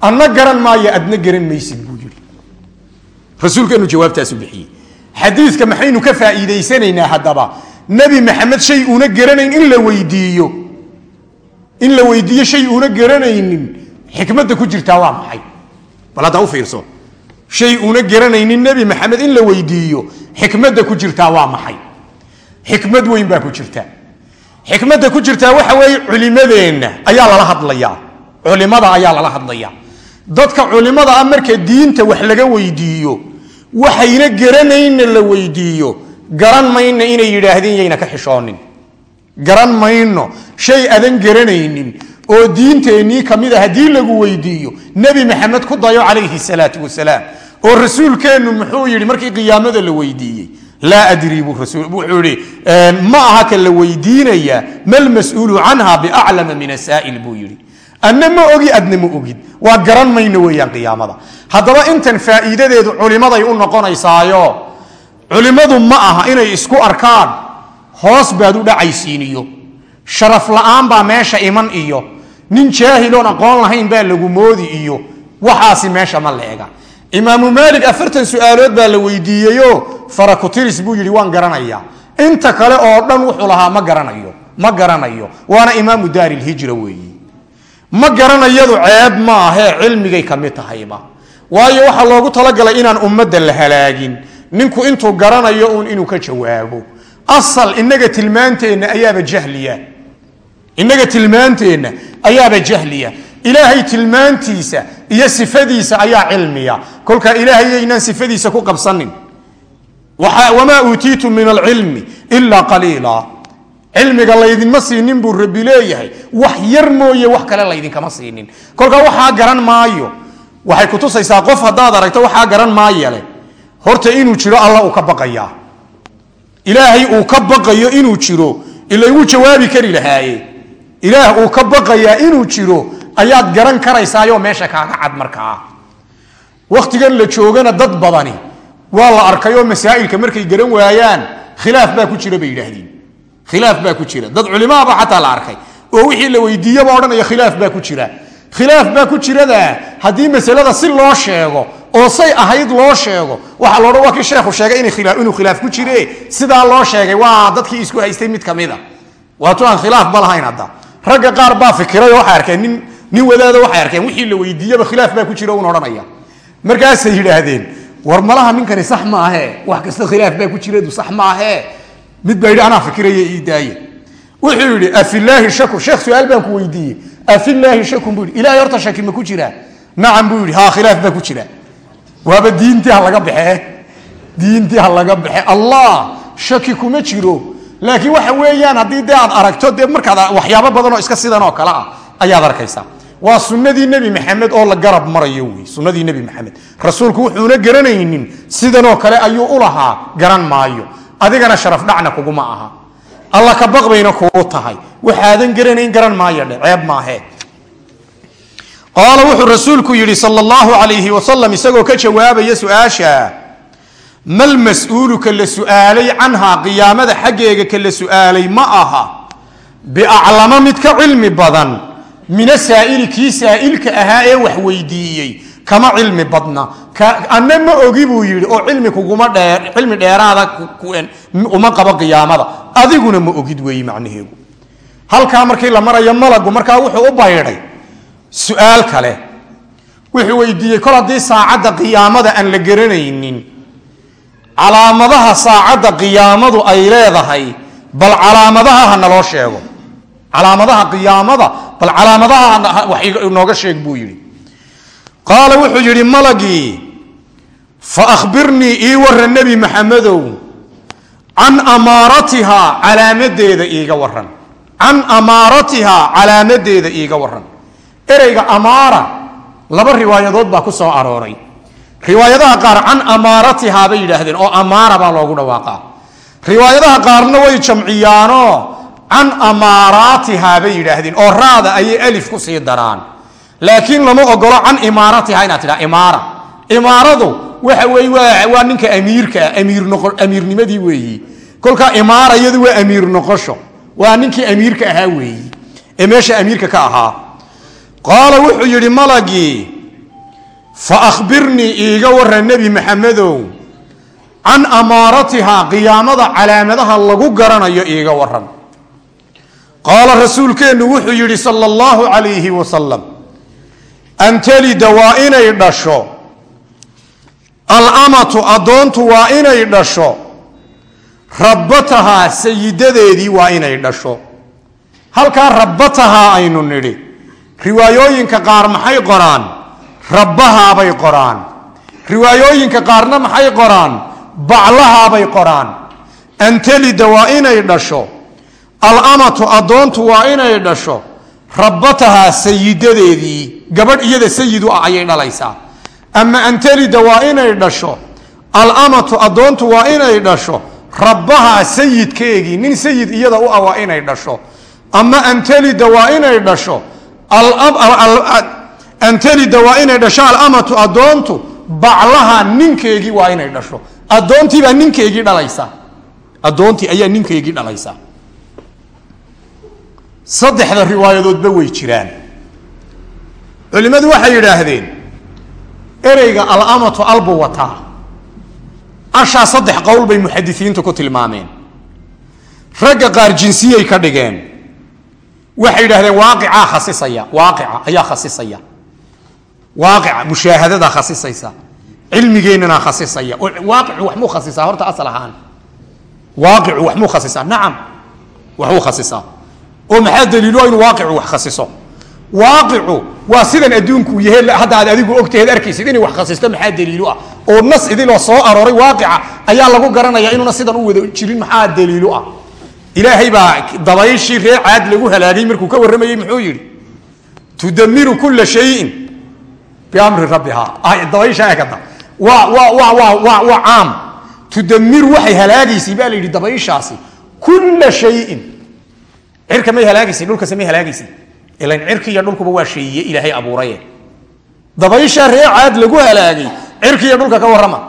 adna garan maayo adna garan maysid buu yidhi. Rasuulkeennu jawaabtaasu bixiyey. Xadiidka maxaynu ka faa'iidaysanaynaa haddaba nebi maxamed shay uuna garanayn in la weydiiyo in la weydiiyo shay uuna garanaynin xikmadda ku jirtaa waa maxay? Bal hadda u fiirso. Shay uuna garanaynin nebi maxamed in la weydiiyo xikmadda ku jirtaa waa maxay? Xikmad weyn baa ku jirta. Xikmadda ku jirtaa waxa weeye culimadeenna ayaa lala hadlayaa culimada ayaa lala hadlayaa dadka culimada ah marka diinta wax laga weydiiyo waxayna garanaynna la weydiiyo. Garan mayna inay yidhaahdeen yayna ka xishoonin garan mayno shay adan garanaynin oo diinteennii ka mid a haddii lagu weydiiyo nebi maxamed ku dayo calayhi salaatu wasalaam oo rasuulkeennu muxuu yidhi markii qiyaamada la weydiiyey laa adrii buu wuxuu yihi ma aha ka la weydiinaya malmas-uulu canha biaclama min asaa'il buu yidhi. Adna ma ogi adna ma ogid. Waa garan mayno weeyaan qiyaamada. Haddaba intan faa'iidadeedu culimaday u noqonaysaayo culimmadu ma aha inay isku arkaan hoos baad u dhacaysiiniyo. Sharaf la'aan baa meesha iman iyo. Nin jaahiloon aqoon lahayn baa lagu moodi iyo. Waxaasi meesha ma leega. Imaamu maalik afartan su'aalood baa la weydiiyeyo. Farakutiris buu yidhi waan garanayaa. Inta kale oo dhan wuxuu lahaa ma garanayo ma garanayo. Waana imaamu daari lhijra weeyi. Ma garanayadu ceeb maahee cilmigay ka mid tahayba. Waayo waxaa loogu talagalay inaan ummadda la halaagin. Ninku intuu garanayo uun inuu ka jawaabo asal inaga tilmaanteenna ayaaba jahliya. Innaga tilmaanteenna ayaaba jahliya. Ilaahay tilmaantiisa iyo sifadiisa ayaa cilmiya. Kolkaa ilaahay sifadiisa ku qabsanin. Wamaa uutiitu min alcilmi ilaa qaliila. Cilmiga laydinma siinin buu rabbi leeyahay. Wax yar mooye wax kale laydinkama siinin. Kolkaa waxaa garan maayo. Waxay kutusaysaa qof haddaad aragto waxaa garan maayale. Horta inuu jiro alla uu ka baqayaa ilaahay uu ka baqayo inuu jiro ila jawaabi kari lahaaye. Ilaah uu ka baqayaa inuu jiro ayaad garan karaysaayoo meesha kaaga cad markaa. Wakhtigan la joogana dad badani waa la arkayoo masaa'ilka markay garan waayaan khilaaf baa ku jira bay yidhaahdeen. Khilaaf baa ku jira. Dad culimaaba xataa la arkay. Oo wixii la weydiiyaba odhanaya khilaaf baa ku jira. Khilaaf baa ku jirada haddii masalada si loo sheego oo say ahayd loo sheego. Waxaa loodhan waa kii sheekhu sheegay inuu khilaaf ku jire sidaa loo sheegay waa dadkii isku haystay mid kamida waato aan khilaaf ba lahayn hadda. Ragga qaar baa fikiray waxay arkeen nin wadaada waxay arkeen wixii la weydiiyaba khilaaf baa ku jira un odhanaya markaasay yidhaahdeen war malaha ninkani sax maahe wax kasta khilaaf baa ku jiradu sax maahe mid baa yidhi anaa fikiraya ii daaye. Wuxuu yidhi afilaahi shakun sheekh su'aal baan ku weydiiyey. Afilaahi shakun buu yidhi. Ilahay horta shaki ma ku jiraa nacam buu yidhi. Haa khilaaf baa ku jira waaba diintii ha laga baxe diintii ha laga baxe allah shaki kuma jiro. Laakiin waxa weeyaan haddii dee aad aragto dee markaad waxyaabo badan oo iska sidan oo kale ah ayaad arkaysaa. Waa sunnadii nebi maxamed oo la garab marayo wey sunnadii nebi maxamed. Rasuulku wuxuuna garanaynin sidanoo kale ayuu u lahaa garan maayo. Adigana sharaf dhacna kuguma aha. Alla ka baqbayna kuu tahay. Waxaadan garanayn garan maayo dhe ceeb maahe qaala wuxuu rasuulku yidhi sal allahu alayhi wasalam isagoo ka jawaabaya su'aasha mal mas'uulu ka la su'aalay canhaa qiyaamada xaggeega ka la su'aalay ma aha. Biaclama mid ka cilmi badan min asaa'ili kii saa'ilka ahaa ee wax weydiiyey kama cilmi badna. Anna ma ogi buu yidhi oo cilmi kuguma dhee cilmi dheeraada uma qabo qiyaamada. Adiguna ma ogid weeye macnaheegu. Halkaa markii la marayo malagu markaa wuxuu u baydhay su'aal kale. Wuxuu weydiiyey kol haddii saacadda qiyaamada aan la garanaynin calaamadaha saacadda qiyaamadu ay leedahay bal calaamadaha ha naloo sheego. Calaamadaha qiyaamada bal calaamadaha wax inooga sheeg buu yidhi. Qaala wuxuu yidhi malagii fa akhbirnii ii warran nebi maxamedow can amaaratihaa calaamadeeda iiga waran can amaaratihaa calaamadeeda iiga waran ereyga amaara laba riwaayadood baa ku soo arooray. Riwaayadaha qaar can amaaratihaa bay yidhaahdeen oo amaara baa loogu dhawaaqaa. Riwaayadaha qaarna way jamciyaanoo can amaaraatihaa bay yidhaahdeen oo raada ayay alif ku daraan. Laakiin lama ogolo can imaaratiha inaad tidhaa imaara. Imaaradu waxa weye waa ninka amiirka ah amiirnimadii weeyi. Kolkaa imaara iyadu waa amiir noqosho waa ninkii amiirka ahaa weeyi. Ee meesha amiirka ka ahaa qaala wuxuu yidhi malagii fa akhbirnii iiga warran nebi maxamedow can amaaratihaa qiyaamada calaamadaha lagu garanayo iiga waran qaala rasuulkeennu wuxuu yidhi sala allahu calayhi wasalam an talida waa inay dhasho alamatu addoontu waa inay dhasho rabbatahaa sayidadeedii waa inay dhasho. Halkaa rabbatahaa aynu nidhi riwaayooyinka qaar maxay qoraan? Rabbahaabay qoraan. Riwaayooyinka qaarna maxay qoraan? Baclahaabay qoraan. Antalida waa inay dhasho. Alamatu addoontu waa inay dhasho. Rabbatahaa sayidadeedii gabadh iyada sayid u ah ayay dhalaysaa. Ama antalida waa inay dhasho. Alamatu addoontu waa inay dhasho. Rabbahaa sayidkeegii nin sayid iyada u ah waa inay dhasho. Ama antalida waa inay dhasho antalida waa inay dhasho alamatu addoontu baclaha ninkeegii waa inay dhasho. Addoontiibaa ninkeegii dhalaysa. Addoontii ayaa ninkeegii dhalaysa. Saddexda riwaayadoodba way jiraan. Culimmadu waxay yidhaahdeen ereyga alamatu albu wataa. Ashaa saddex qowl bay muxadisiintu ku tilmaameen. Ragga qaar jinsiyay ka dhigeen waxay yidhahdeen waaqicaa khasisaya waaqica ayaa khasisaya. Waaqica mushaahadadaa khasisaysa cilmigeennana khasisaya. Oo waaqicu wax muu khasisaa horta asal ahaan. Waaqicu wax muu khasisaa nacam waxuu khasisaa. Oo maxaa daliilo inuu waaqicu wax khasiso? Waaqicu waa sidan adduunku yahay hadda aad adigu ogtaheed arkaysid inay wax khasisto maxaa daliilo ah? Oo nas idiloo soo arooray waaqica ayaa lagu garanaya inuuna sidan u wada jirin maxaa daliilo ah ilaahay baa dabayshii ree caad lagu halaagay markuu ka warramayey muxuu yidhi tudamiru kula shayin biamri rabbiha dabaysha eegada waa caam. Tudamiru waxay halaagaysay baa la yidhi dabayshaasi. Kula shayin. Cirka may halaagaysay dhulkase may halaagaysay. Ilan cirki iyo dhulkuba waa sheeye ilaahay abuuraye. Dabaysha ree caad lagu halaagay cirki iyo dhulka ka warrama.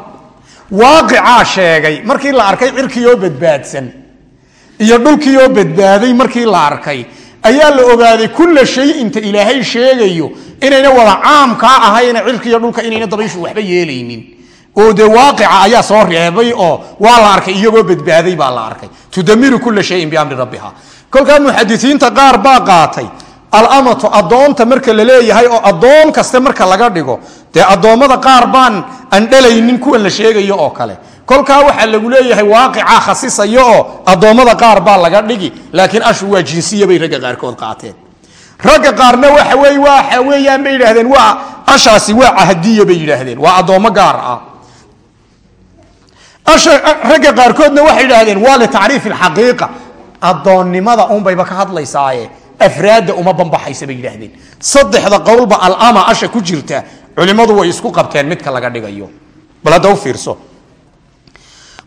Waaqicaa sheegay markii la arkay cirkiioo badbaadsan iyo dhulkiioo badbaaday markii la arkay ayaa la ogaaday kulla shay inta ilaahay sheegayo inayna wada caamkaa ahayna cirkiiyo dhulka inayna dabayshu waxba yeelaynin. Oo dee waaqica ayaa soo reebay oo waa la arkay iyagoo badbaaday baa la arkay. Tudamiru kulla shayin biamri rabbiha. Kolkaa muxadisiinta qaar baa qaatay alamatu addoonta marka la leeyahay oo addoon kaste marka laga dhigo dee addoommada qaar baan aan dhalaynin kuwan la sheegayo oo kale kolkaa waxaa lagu leeyahay waaqicaa khasisaya oo addoommada qaar baa laga dhigi laakiin ashu waa jinsiya bay ragga qaarkood qaateen. Ragga qaarna waxa wey waxa weeyaan bay yidhahdeen waa ashaasi waa cahdiya bay yidhaahdeen waa addoommo gaar ah. Ragga qaarkoodna waxay idhaahdeen waa litacriif alxaqiiqa. Addoonnimada unbayba ka hadlaysaaye afraadda uma bambaxaysa bay yidhaahdeen. Saddexda qowlba alama asha ku jirta culimmadu way isku qabteen midka laga dhigayo. Bal hadda fiirso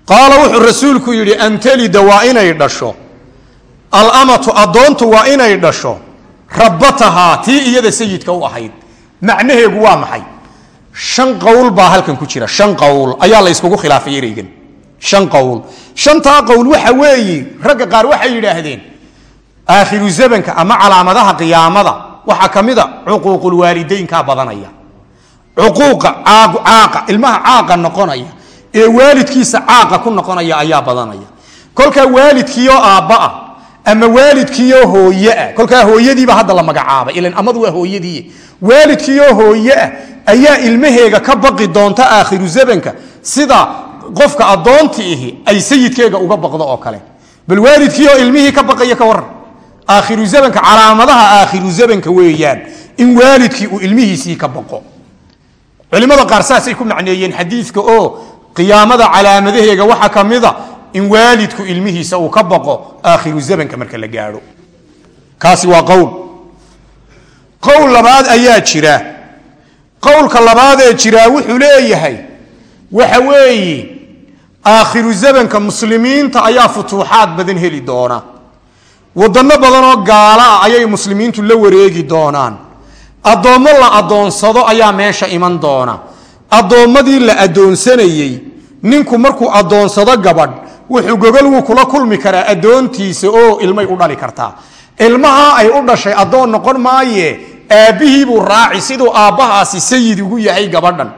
qaala wuxuu rasuulku yidhi an talida waa inay dhasho. Alamatu addoontu waa inay dhasho. Rabbatahaa tii iyada sayidka u ahayd. Macnaheegu waa maxay? Shan qowl baa halkan ku jira. Shan qowl. Ayaa la khilaafay ereygan. Shan qowl. Shantaa qowl waxa weeye ragga qaar waxay yidhaahdeen aakhiru zamanka ama calaamadaha qiyaamada waxaa ka mida cuquuqulwaalideynkaa badanaya. Cuquuqa caaqa ilmaha caaqa noqonaya ee waalidkiisa caaqa ku noqonaya ayaa badanaya. Kolkaa waalidkiioo aabba ah ama waalidkiioo hooye ah kolkaa hooyadiiba hadda la magacaabay ilan amadu waa hooyadii. Waalidkiioo hooye ah ayaa ilmaheega ka baqi doonta aakhiru zamanka sida qofka addoonti ihi ay sayidkeega uga baqdo oo kale. Bal waalidkiioo ilmihii ka baqaya ka waran aakhiru zamanka calaamadaha aakhiru zamanka weeyaan in waalidkii uu ilmihiisii ka baqo. Culimada qaar saasay ku macneeyeen xadiidka oo qiyaamada calaamadaheega waxaa ka mida in waalidku ilmihiisa uu ka baqo aakhiru zamanka marka la gaadho. Kaasi waa qowl. Qowl labaad ayaa jira. Qowlka labaadee jiraa wuxuu leeyahay waxa weeye aakhiru zamanka muslimiinta ayaa futuuxaad badan heli doona. Wadano badanoo gaala ah ayay muslimiintu la wareegi doonaan. Addoommo la addoonsado ayaa meesha iman doona addoommadii la addoonsanayey ninku markuu addoonsado gabadh wuxuu gogol wuu kula kulmi karaa addoontiisa oo ilmay u dhali kartaa. Ilmaha ay u dhashay addoon noqon maaye aabbihiibuu raaci siduu aabbahaasi sayid ugu yahay gabadhan.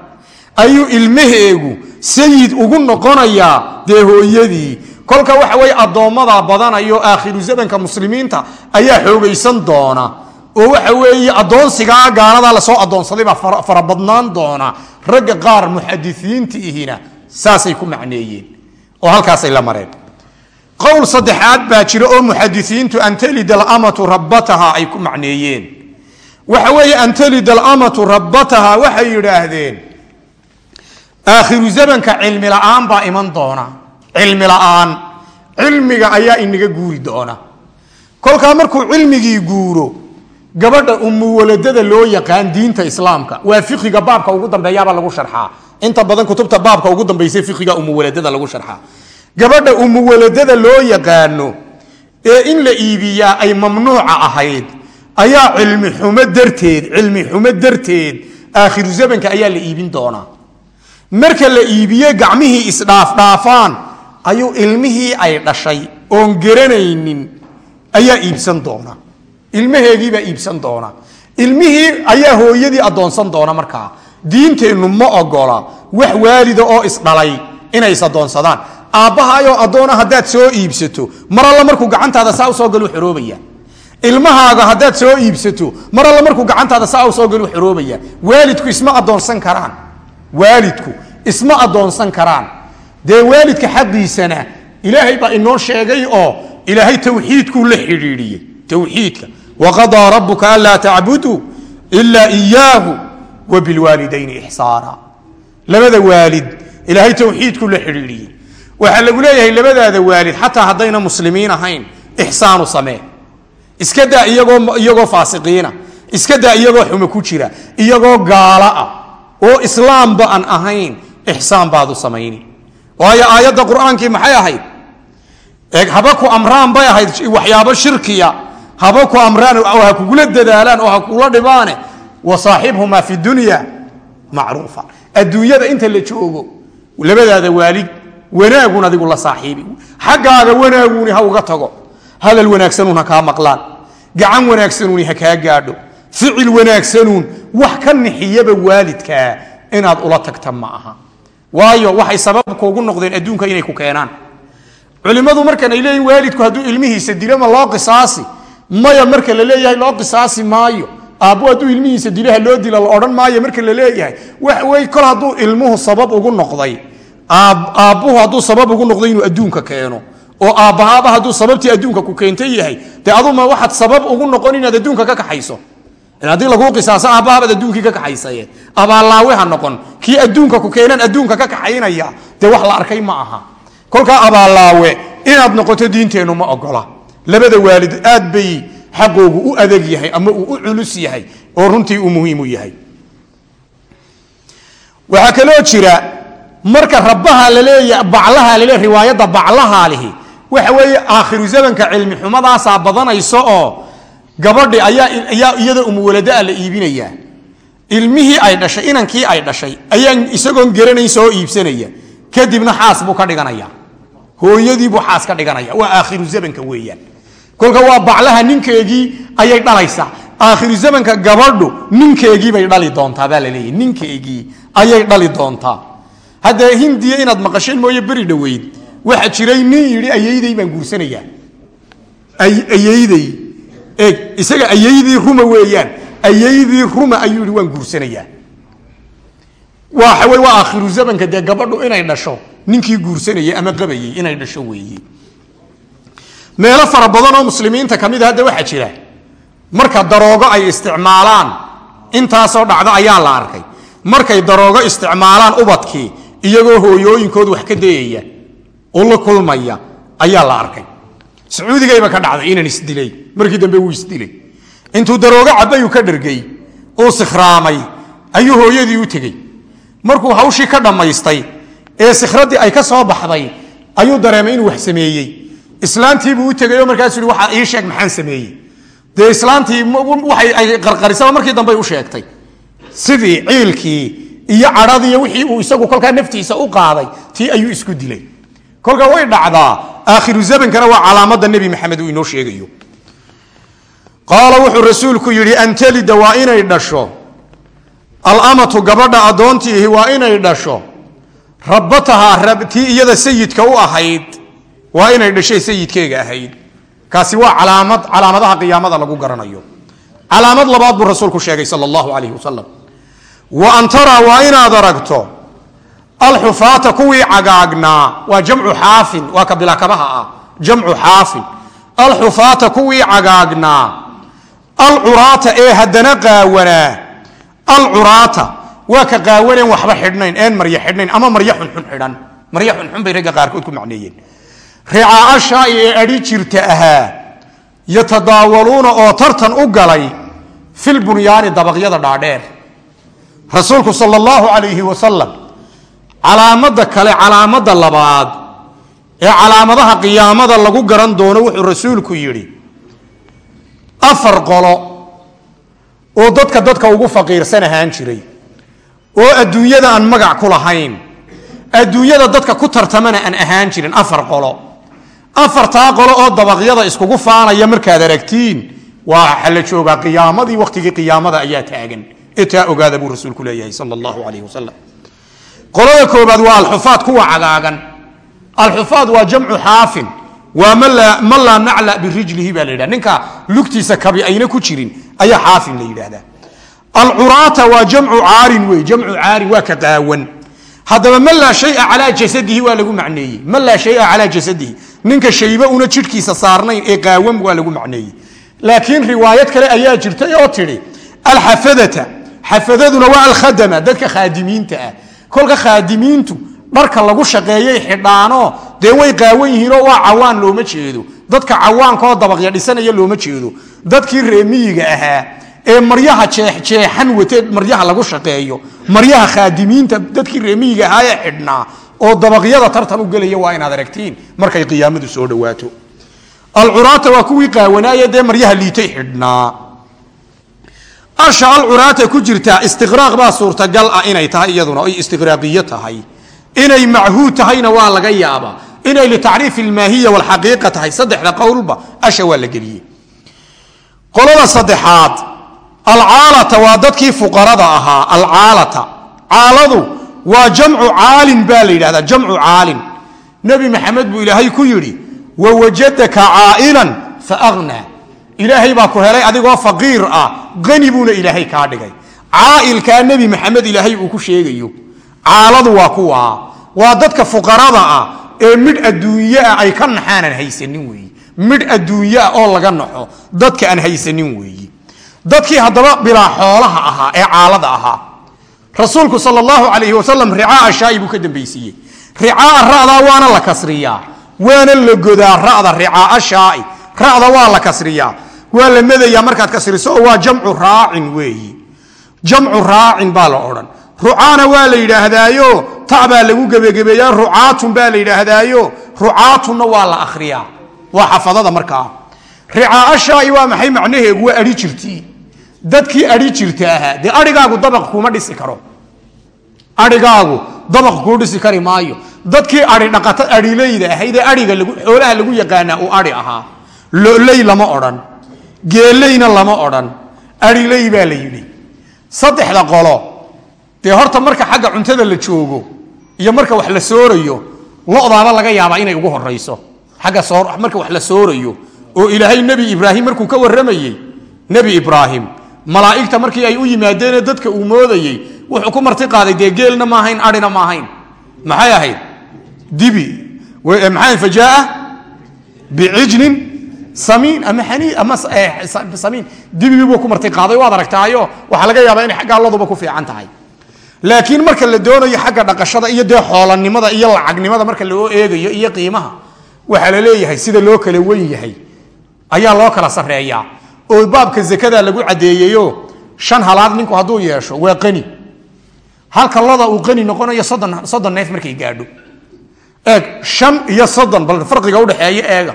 Ayuu ilmaheegu sayid ugu noqonayaa dee hooyadii. Kolka waxa weye addoommada badanayo aakhiru zamanka muslimiinta ayaa xoogaysan doona oo waxa weeye addoonsigaa gaalada la soo addoonsadaybaa farabadnaan doona. Ragga qaar muxadisiinta ihina saasay ku macneeyeen oo halkaasay la mareen. Qowl saddexaad baa jira oo muxadisiintu an talida alamatu rabbataha ay ku macneeyeen. Waxa weeye an talida alamatu rabbataha waxay yidhaahdeen aakhiru zamanka cilmi la'aan baa iman doona cilmi la'aan cilmiga ayaa inaga guuri doona. Kolkaa markuu cilmigii guuro gabadha umuwaladada loo yaqaan diinta islaamka waa fiqiga baabka ugu dambeeyaabaa lagu sharxaa. Inta badan kutubta baabka ugu dambaysa fiqiga umuwaladada lagu sharxaa. Gabadha umuwaladada loo yaqaano ee in la iibiyaa ay mamnuuca ahayd ayaa cilmi xumo darteed cilmi xumo darteed aakhiru zamanka ayaa la iibin doonaa. Marka la iibiye gacmihii isdhaafdhaafaan ayuu ilmihii ay dhashay oon garanaynin ayaa iibsan doona ilmaheegiibaa iibsan doona. Ilmihii ayaa hooyadii addoonsan doona markaa. Diinteennu ma ogola wax waalida oo isdhalay inay is-addoonsadaan aabbahaayoo addoona haddaad soo iibsato mar alla markuu gacantaada saa u soo galu xoroobaya ilmahaaga haddaad soo iibsato mar alla markuu gacantaada saa u soo galu xoroobaya waalidku isma addoonsan karaan. Waalidku isma addoonsan karaan. Dee waalidka xaqiisana ilaahay baa inoo sheegay oo ilaahay tawxiidkuu la xidhiidhiyey. Towxiidka waqadaa rabuka anlaa tacbuduu ilaa iyaahu wa ixsaana labada waalid ilaahay towxiidkuu la xidhiidhiyey waxaa lagu leeyahay labadaada waalid xataa haddayna muslimiin ahayn ixsaanu samee iska daa iyagoo faasiqiina iska daa iyagoo xumo ku jira iyagoo gaala ah oo islaamba aan ahayn ixsaan baad u samayni waayo aayadda qur'aankii maxay ahayd haba ku amraan bay ahayd waxyaabo shirkiya haba ku amraan oo ha kugula dadaalaan oo ha kugula dhibaane wa saaxibhumaa fi dunya macruufa. Adduunyada inta la joogo labadaada waalid wanaagun adigu la saaxiibi. Xaggaaga wanaaguni ha uga tago. Hadal wanaagsanuun ha kaa maqlaan. Gacan wanaagsanuuni ha kaa gaadho. Ficil wanaagsanuun wax ka nixiyaba waalidkaa inaad ula tagta ma aha. Waayo waxay sabab kuugu noqdeen adduunka inay ku keenaan. Culimmadu markan ay leeyihiin waalidku hadduu ilmihiisa dilo loo qisaasi maya marka la leeyahay loo qisaasi maayo. Aabbu hadduu ilmihiisa dilaha loo dila la odhan maayo marka la leeyahay. Wax wey kol hadduu ilmuhu sabab ugu noqday. Aabbuhu hadduu sabab ugu noqday inuu adduunka keeno. Oo aabbahaaba hadduu sababtii adduunka ku keentay yahay. Dee aduma waxaad sabab ugu noqon inaad adduunka ka kaxayso? Haddii laguu qisaaso aabbahabaad adduunkii ka kaxaysaye. Abaallaawe ha noqon. Kii adduunka ku keenan adduunka ka kaxaynaya dee wax la arkay ma aha. Kolkaa abaallaawe inaad noqoto diinteennu ma ogola labada waalid aad bay xaqoogu u adag yahay ama uu u culus yahay oo runtii uu muhiimu yahay. Waxaa kaloo jira marka rabaha laleeya baclaha laleeya riwaayadda baclaha lihi waxa weeye aakhiru zamanka cilmi xumadaasaa badanayso oo gabadhi ayaa iyada umuwaladaa la iibinayaa ilmihii ay dhashay inankii ay dhashay ayaan isagoon garanayn soo iibsanaya. Kadibna xaas buu ka dhiganaya. Hooyadiibuu xaas ka dhiganaya. Waa aakhiru zamanka weeyaan kolka waa baclaha ninkeegii ayay dhalaysaa aakhiru zamanka gabadhu ninkeegiibay dhali doontaa baa laleeyahy ninkeegii ayay dhali doontaa. Hadda hindiya inaad maqasheen mooye beri dhoweyd. Waxa jiray nin yidhi ayayday baan guursanayaa. Ayayday. Eeg isaga ayaydii ruma weeyaan. Ayaydii ruma ayuu yidhi waan guursanayaa. Waxa wey waa aakhiru zamanka dee gabadhu inay dhasho ninkii guursanayay ama qabayay inay dhasho weeye meelo fara badan oo muslimiinta ka mid a hadda waxaa jira. Marka daroogo ay isticmaalaan intaasoo dhacdo ayaa la arkay. Markay daroogo isticmaalaan ubadkii iyagoo hooyooyinkood wax ka dayaya oo la kulmaya ayaa la arkay. Sacuudigayba ka dhacday inan isdilay markii dambe wuu isdilay intuu daroogo cabayuu ka dhargay uu sikhraamay ayuu hooyadii u tegey. Markuu hawshii ka dhammaystay ee sikhradii ay ka soo baxday ayuu dareemay inuu wax sameeyey islaantiibuu u tegay oo markaasuu yii waxaa ii sheeg maxaan sameeyey. Dee islaantii waxay ay qarqarisaba markii dambey u sheegtay. Sidii ciilkii iyo cadhadii wixii uu isagu kolkaa naftiisa u qaaday tii ayuu isku dilay. Kolka way dhacdaa aakhiru zamankana waa calaamada nebi maxamed uu inoo sheegayo. Qaala wuxuu rasuulku yidhi an talida waa inay dhasho. Alamatu gabadha addoontiihi waa inay dhasho. Rabatahaa tii iyada sayidka u ahayd waa inay dhashay sayidkeega ahayd kaasi waa calaamad calaamadaha qiyaamada lagu garanayo. Calaamad labaad buu rasuulku sheegay sal allahu calayh wasalam wa an taraa waa inaad aragto alxufaata kuwii cagaagnaa waa jamcu xaafin waa ka ah jamcu xaafin. Alxufaata kuwii cagaagnaa alcuraata ee haddana qaawanaa alcuraata waa ka qaawaneen waxba xidhnayn een maryo xidhnayn ama maryo xunxun xidhan. Maryo xunxun bay ragga qaarkood ku macneeyeen ricaa'a shaa'i ee adhi jirta ahaa yatadaawaluuna oo tartan u galay filbunyaani dabaqyada dhaadheer. Rasuulku sal allahu calayhi wasalam calaamada kale calaamada labaad ee calaamadaha qiyaamada lagu garan doono wuxuu rasuulku yidhi afar qolo oo dadka dadka ugu faqiirsan ahaan jiray oo adduunyada aan magac ku lahayn adduunyada dadka ku tartamana aan ahaan jirin afar qolo afartaa qolo oo dabaqyada iskugu faanaya markaad aragtiin waa waxa la joogaa qiyaamadii wakhtigii qiyaamada ayaa taagan. Ee ogaada buu rasuulku leeyahay sal allahu calayh wasalam qolada koobaad waa alxufaad kuwa cagaagan. Alxufaad waa jamcu xaafin. Waa man nacla birijlihi baa la yidhahda ninka lugtiisa kabi ayna ku jirin ayaa xaafin la yidhahdaa alcuraata waa jamcu caarin wey jamcu caarin waa ka qaawan haddaba man laa shaya calaa jasadihi waa lagu macneeyey. Man laa shaya calaa jasadihi. Ninka shaybe una jidhkiisa saarnayn ee qaawan waa lagu macneeyey. Laakiin riwaayad kale ayaa jirtay oo tidhi alxafadata. Xafadaduna waa alkhadama dadka khaadimiinta ah. Kolka khaadimiintu dharka lagu shaqeeyay xidhaano dee way qaawan yihiinoo waa cawaan looma jeedo. Dadka cawaankaoo dabaqya dhisanaya looma jeedo. Dadkii reemiyiga ahaa ee maryaha jeexjeexan wate maryaha lagu shaqeeyo. Maryaha khaadimiinta dadkii reemiyiga ahaa ee xidhnaa oo dabaqyada tartan u gelaya waa inaad aragtiin. Markay qiyaamadu soo dhowaato. Alcuraata waa kuwii qaawanaaye dee maryaha liitay xidhnaa asha alcuraata ku jirtaa istiqraaq baa suurtagal ah inay tahay iyaduna ay istiqraaqiyo tahay. Inay machuud tahayna waa laga yaabaa. Inay litacriif ilmaahiya walxaqiiqa tahay. Saddexda qowlba asha waa la geliyey. Qolada saddexaad alcaalata waa dadkii fuqarada ahaa alcaalata. Caaladu waa jamcu caalin baa la yidhahdaa jamcu caalin nebi maxamed buu ilaahay ku yidhi wawajadaka caa'ilan faaghnaa ilaahay baa ku helay adigoo faqiir ah qani buuna ilaahay kaa dhigay. Caailkaa nebi maxamed ilaahay uu ku sheegayo caaladu waa kuwaa waa dadka fuqarada ah ee midh adduunye ah ay ka naxaanan haysanin weeye midh adduunye ah oo laga naxo dadka aan haysanin weeye dadkii haddaba bilaa xoolaha ahaa ee caalada ahaa. Rasuulku sal allahu calayhi wasalam ricaaa shaai buu ka dambaysiiyey. Ricaaa ra'daa waana la kasriyaa. Waana la godaa ra'da ricaaa shaai ra'da waa la kasriyaa. Waa la madayaa markaad kasriso waa jamcu raacin weeyi. Jamcu raacin baa la odhan. Rucaana waa la yidhaahdaayo ta baa lagu gebagebeeyaa rucaatun baa la yidhaahdaayo rucaatunna waa la akhriyaa. Waa xafadada markaa ricaaa shaai waa maxay macnaheegu? Waa adhi jirtii. Dadkii adhi jirta ahaa dee adhigaagu dabaq kuma dhisi karo. Adhigaagu dabaq kuu dhisi kari maayo. Dadkii ai dhaqata adhilayda ahaydee aiga xoolaha lagu yaqaanaa uu ai ahaa. Loley lama odhan geeleyna lama odhan adhiley baa la yidhi. Saddexda qolo dee horta marka xagga cuntada la joogo iyo marka wax la soorayo lodaaba laga yaabaa inay ugu horayso agga marka wax la soorayo oo ilaahay nebi ibraahim markuu ka warramayey nebi ibraahim malaa'igta markii ay u yimaadeenee dadka uu moodayey wuxuu ku marti qaaday dee geelna ma ahayn adhina ma ahayn. Maxay ahayd? Dibi. Maxaa fajaaa bicijlin samiin ama ama samiin. Dibigii buu ku marti qaaday. Waad aragtaayo waxaa laga yaabaa inay xaggaa laduba ku fiican tahay. Laakiin marka la doonayo xagga dhaqashada iyo dee xoolanimada iyo lacagnimada marka loo eegayo iyo qiimaha waxaa la leeyahay sida loo kala wen yahay ayaa loo kala sareeyaa oo baabka zakada lagu cadeeyeyo shan halaad ninku hadduu yeesho waa qani. Halka loda uu qani noqonayo soddon neef markay gaadho. Eeg shan iyo soddon bal farqiga udhexeeya eega.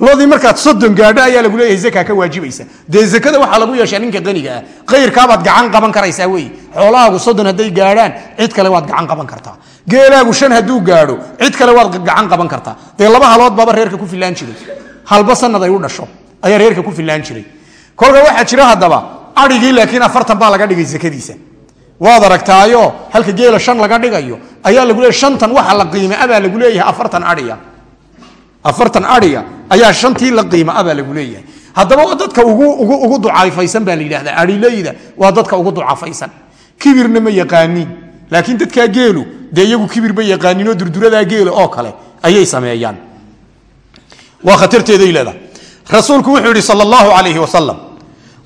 Lodii markaad soddon gaadho ayaa lagu leeyahay zaka ka waajibaysa. Dee zakada waxaa lagu yeeshaa ninka qaniga ah. Kayrkaabaad gacan qaban karaysaa wey. Xoolahaagu soddon hadday gaadhaan cid kale waad gacan qaban kartaa. Geelaagu shan hadduu gaadho cid kale waad gacan qaban kartaa. Dee laba halood baaba reerka ku filaan jiray halba sanad ay u dhasho ayaa reerka ku filaan jiray. Kolka waxaa jira haddaba adhigii laakiin afartan baa laga dhigay zakadiisa. Waad aragtaayo halka geela shan laga dhigayo ayaa lagu leeya shantan waxa la qiimaa lagu leeyahay afartan aiya afartan aiya ayaa shantii la qiimaa baa lagu leeyahay. Haddaba dadka ugu ducafaysan baa la yidhahdaa. Arileyda waa dadka ugu ducafaysan kibirna ma yaqaaniin. Laakiin dadkaa geelu dee iyagu kibir ma yaqaaninoo durduradaa geela oo kale ayay sameeyaan waa khatarteeday leedahay. Rasuulku wuxuu yidhi sal allahu calayhi wasalam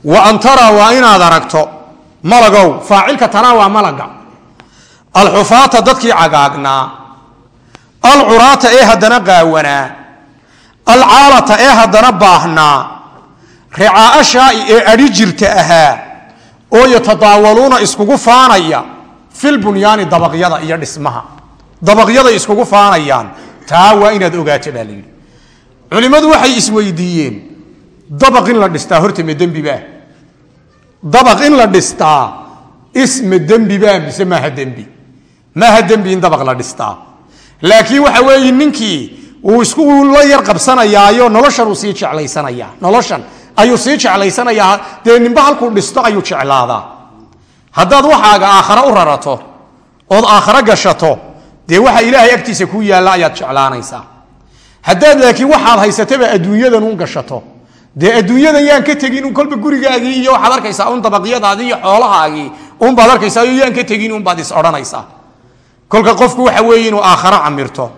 wa an taraa waa inaad aragto malagow faacilka tanaa waa malaga. Alxufaata dadkii cagaagnaa. Alcuraata ee haddana qaawanaa. Alcaalata ee haddana baahnaa. Ricaaa shaai ee adhi jirta ahaa. Oo yatadaawaluuna iskugu faanaya filbunyaani dabaqyada iyo dhismaha. Dabaqyaday iskugu faanayaan. Taa waa inaad ogaato baa la yidhi culimmadu waxay isweydiiyeen dabaq in la dhistaa horta ma dembibaa dabaq in la dhistaa isma dembibaa mise maaha dembi? Maaha dembi in dabaq la dhistaa. Laakiin waxa weeye ninkii uu isku la yar qabsanayaayo noloshan uu sii jeclaysanayaa noloshan ayuu sii jeclaysanayaa dee nimba halkuu dhisto ayuu jeclaadaa. Haddaad waxaaga aakhare u rarato ood aakhare gashato dee waxa ilaahay agtiisa kuu yaalla ayaad jeclaanaysaa haddaad laakiin waxaad haysataba adduunyadan un gashato. Dee adduunyadan yaan ka tegin un kolba gurigaagii iyo waxaad arkaysaa un dabaqyadaadii iyo xoolahaagii unbaad arkaysaa iyo yaan ka tegin unbaad is odhanaysaa kolka qofku waxa weeye inuu aakharo camirto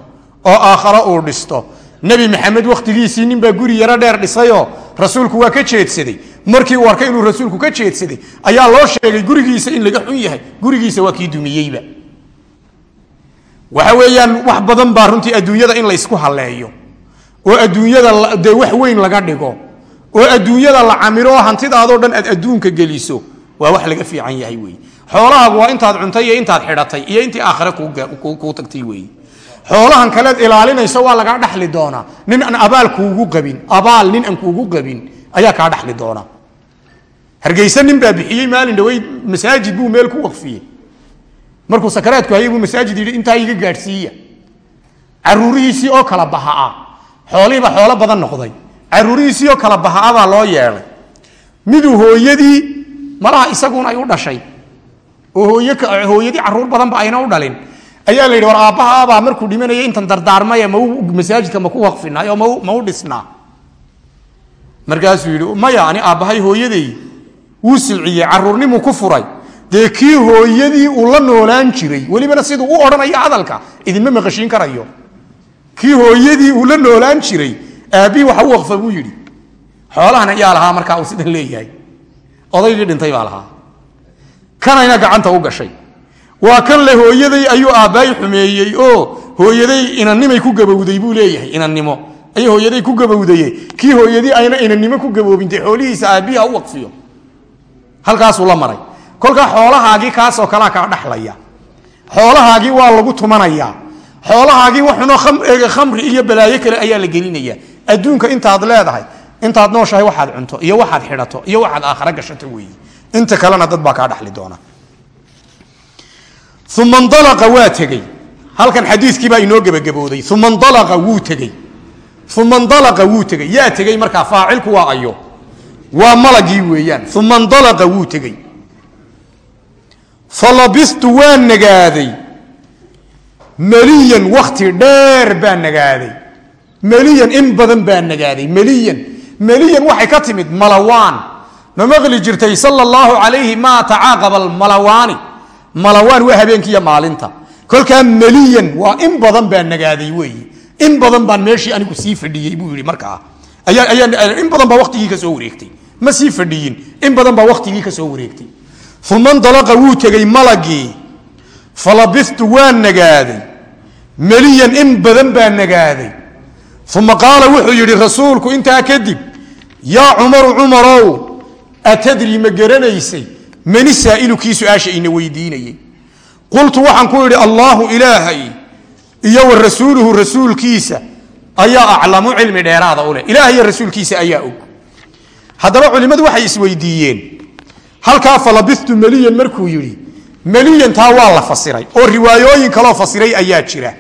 oo aakharo uu dhisto. Nebi maxamed wakhtigiisii ninbaa guri yaro dheer dhisayoo rasuulku waa ka jeedsaday. Markii uu arkay inuu rasuulku ka jeedsaday ayaa loo sheegay gurigiisa in laga xun yahay. Gurigiisa waa kii dumiyeyba waxa weeyaan wax badan baa runtii adduunyada in laysku halleeyo. Oo adduunyada dee wax weyn laga dhigo. Oo adduunyada la camiro oo hantidaadoo dhan aad adduunka geliso. Waa wax laga fiican yahay wey. Xoolahaagu waa intaad cuntay iyo intaad xidhatay iyo intii aakhare kuu tagtay wey. Xoolahan kaleed ilaalinayso waa lagaa dhaxli doonaa. Nin aan abaal kuugu qabin abaal nin aan kuugu qabin ayaa kaa dhaxli doona hargeyse nin baa bixiyey maalin dhaweyd masaajid buu meel ku waqfiyey markuu sakaraadku hayay buu masaajid yidhi intaa iga gaadhsiiya. Caruurihiisii oo kala bahaa. Xoolihiiba xoolo badan noqday. Caruurihiisii oo kala bahaa loo yeedhay miduu hooyadii malaha isaguna ay u dhashay. Oo hooyadii carruur badanba ayna u dhalin. Ayaa la yidhi war aabbahaabaa markuu dhimanaya intan dardaarmaya ma masaajidka maku waqfinaayo ma u dhisnaa. Markaasuu yidhi maya ani aabbahay hooyaday wuu silciyey caruurnimuu ku furay dee kii hooyadii uu la noolaan jiray welibana siduu u odhanayo hadalka idinma maqashiin karayo. Kii hooyadii uu la noolaan jiray aabbihii waxa u waqfa buu yidhi. Xoolahan ayaa lahaa markaa uu sidan leeyahay. Odaygii dhintay baa lahaa. Kanayna gacanta u gashay. Waa kan le hooyaday ayuu aabbaay xumeeyey oo hooyaday inannimay ku gabowday buu leeyahay inannimo. Ay hooyaday ku gabowdaye kii hooyadii ayna inannimo ku gaboobintay xoolihiisa aabbihi ha u waqfiyo. Halkaasuu la maray kolkaa xoolahaagii kaasoo kalea kaa dhaxlaya. Xoolahaagii waa lagu tumanayaa xoolahaagii waxuno khamri iyo balaayo kale ayaa la gelinaya. Adduunka intaad leedahay intaad nooshahay waxaad cunto iyo waxaad xidhato iyo waxaad aakhara gashato weeye inta kalena dad baa kaa dhaxli doona. Uma ndalaqa waa tegey. Halkan xadiiskiibaa inoo gebagabooday. Uma ndalaqa wuu tegey. Uma ndalaqa wuu tegey. Yaa tegey markaa faacilku waa ayo. Waa malagii weeyaan. Uma ndalaqa wuu tegey falabistu waa nagaaday. Meliyan wakti dheer baa nagaaday. Meliyan in badan baa nagaaday. Meliyan. Meliyan waxay ka timid malawaan. Ma maqli jirtay sala allahu calayhi maa tacaaqaba almalawaani malawaan waa habeenkiiyo maalinta. Kolkaa meliyan waa in badan baa nagaaday weeyi in badan baan meeshii anigu sii fadhiyey buu yihi markaa. In badan baa watigii ka soo wareegtay. Ma sii fadhiyin. In badan baa watigii ka soo wareegtay uma ndalaqa wuu tegey malagii falabistu waa nagaaday. Meliyan in badan baa nagaaday. Uma qaala wuxuu yidhi rasuulku intaa kadib yaa cumaru cumarow atadri ma garanaysay? Mani saa'ilu kii su'aasha ina weydiinayey qultu waxaan ku idhi allaahu ilaahay iyo wa rasuuluhu rasuulkiisa ayaa aclamu cilmi dheeraada u leh. Ilaah rasuulkiisa ayaa og. Haddaba culimmadu waxay isweydiiyeen halkaa falabistu meliyan markuu yidhi meliyantaa waa la fasiray. Oo riwaayooyin kaloo fasiray ayaa jira.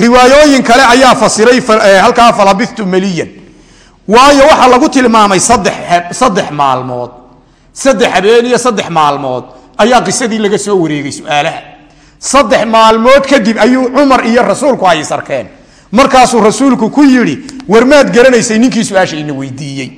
Riwaayooyin kale ayaa fasiray halkaa falabistu meliyan waayo waxaa lagu tilmaamay saddex maalmood saddex habeen iyo saddex maalmood ayaa qisadii laga soo wareegay su'aalaha. Saddex maalmood kadib ayuu cumar iyo rasuulku ay sarkeen. Markaasuu rasuulku ku yidhi war maad garanaysay ninkii su'aasha ina weydiiyey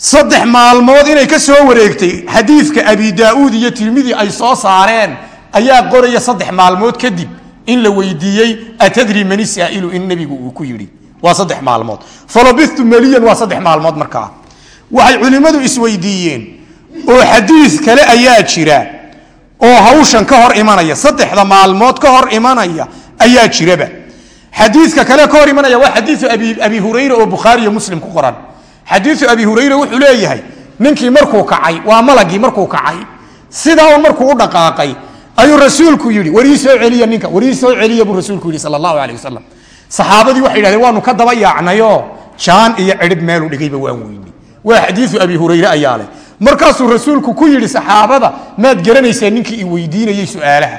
saddex maalmood inay ka soo wareegtay xadiidka abi daauud iyo tirmidi ay soo saareen ayaa qoraya saddex maalmood kadib in la weydiiyey atadri mani saailu in nebigu uu ku yidhi? Waa saddex maalmood. Falabistu meliyan waa saddex maalmood markaa. Waxay culimmadu isweydiiyeen oo xadiid kale ayaa jira oo hawshan ka hor imanaya saddexda maalmood ka hor imanaya ayaa jiraba. Xadiidka kale ka hor imanaya waa xadiiu abi hurayra oo bukhaari iyo muslim ku qoran xadiiu abi hurayra wuxuu leeyahay ninkii markuu kacay waa malagii markuu kacay sidaa un markuu u dhaqaaqay ayuu rasuulku yidhi warii soo celiya ninka warii soo celiya buu rasuulku yidhi sal allahu aleh wasalam saxaabadii waxay yidhahdeen waanu ka daba yaacnayoo jaan iyo cidhib meelu dhigayba waan weyni waa xadiiu abi hurayre ayaa leh. Markaasuu rasuulku ku yidhi saxaabada maad garanaysaa ninkii i weydiinayey su'aalaha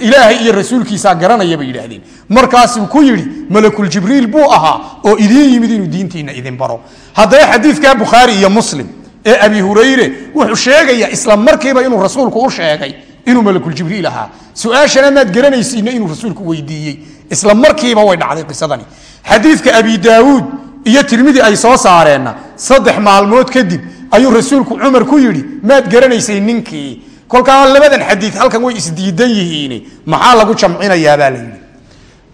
ilaahay iyo rasuulkiisaa garanaya bay yidhaahdeen. Markaasuu ku yidhi malakuljibriil buu ahaa oo idiin yimid inuu diintiina idin baro. Haddaba xadiidka bukhaari iyo muslim ee abi hurayre wuxuu sheegayaa isla markiiba inuu rasuulku u sheegay inuu malakuljibriil ahaa. Su'aashana maad garanaysiina inuu rasuulku weydiiyey. Isla markiiba way dhacday qisadani. Xadiidka abi daawuud iyo tirmidi ay soo saareenna saddex maalmood kadib ayuu rasuulku cumar ku yidhi maad garanaysay ninkii kolkaa labadan xadii halkan way isdiidan yihiin. Maxaa lagu jamcinayaabaa la yidhi.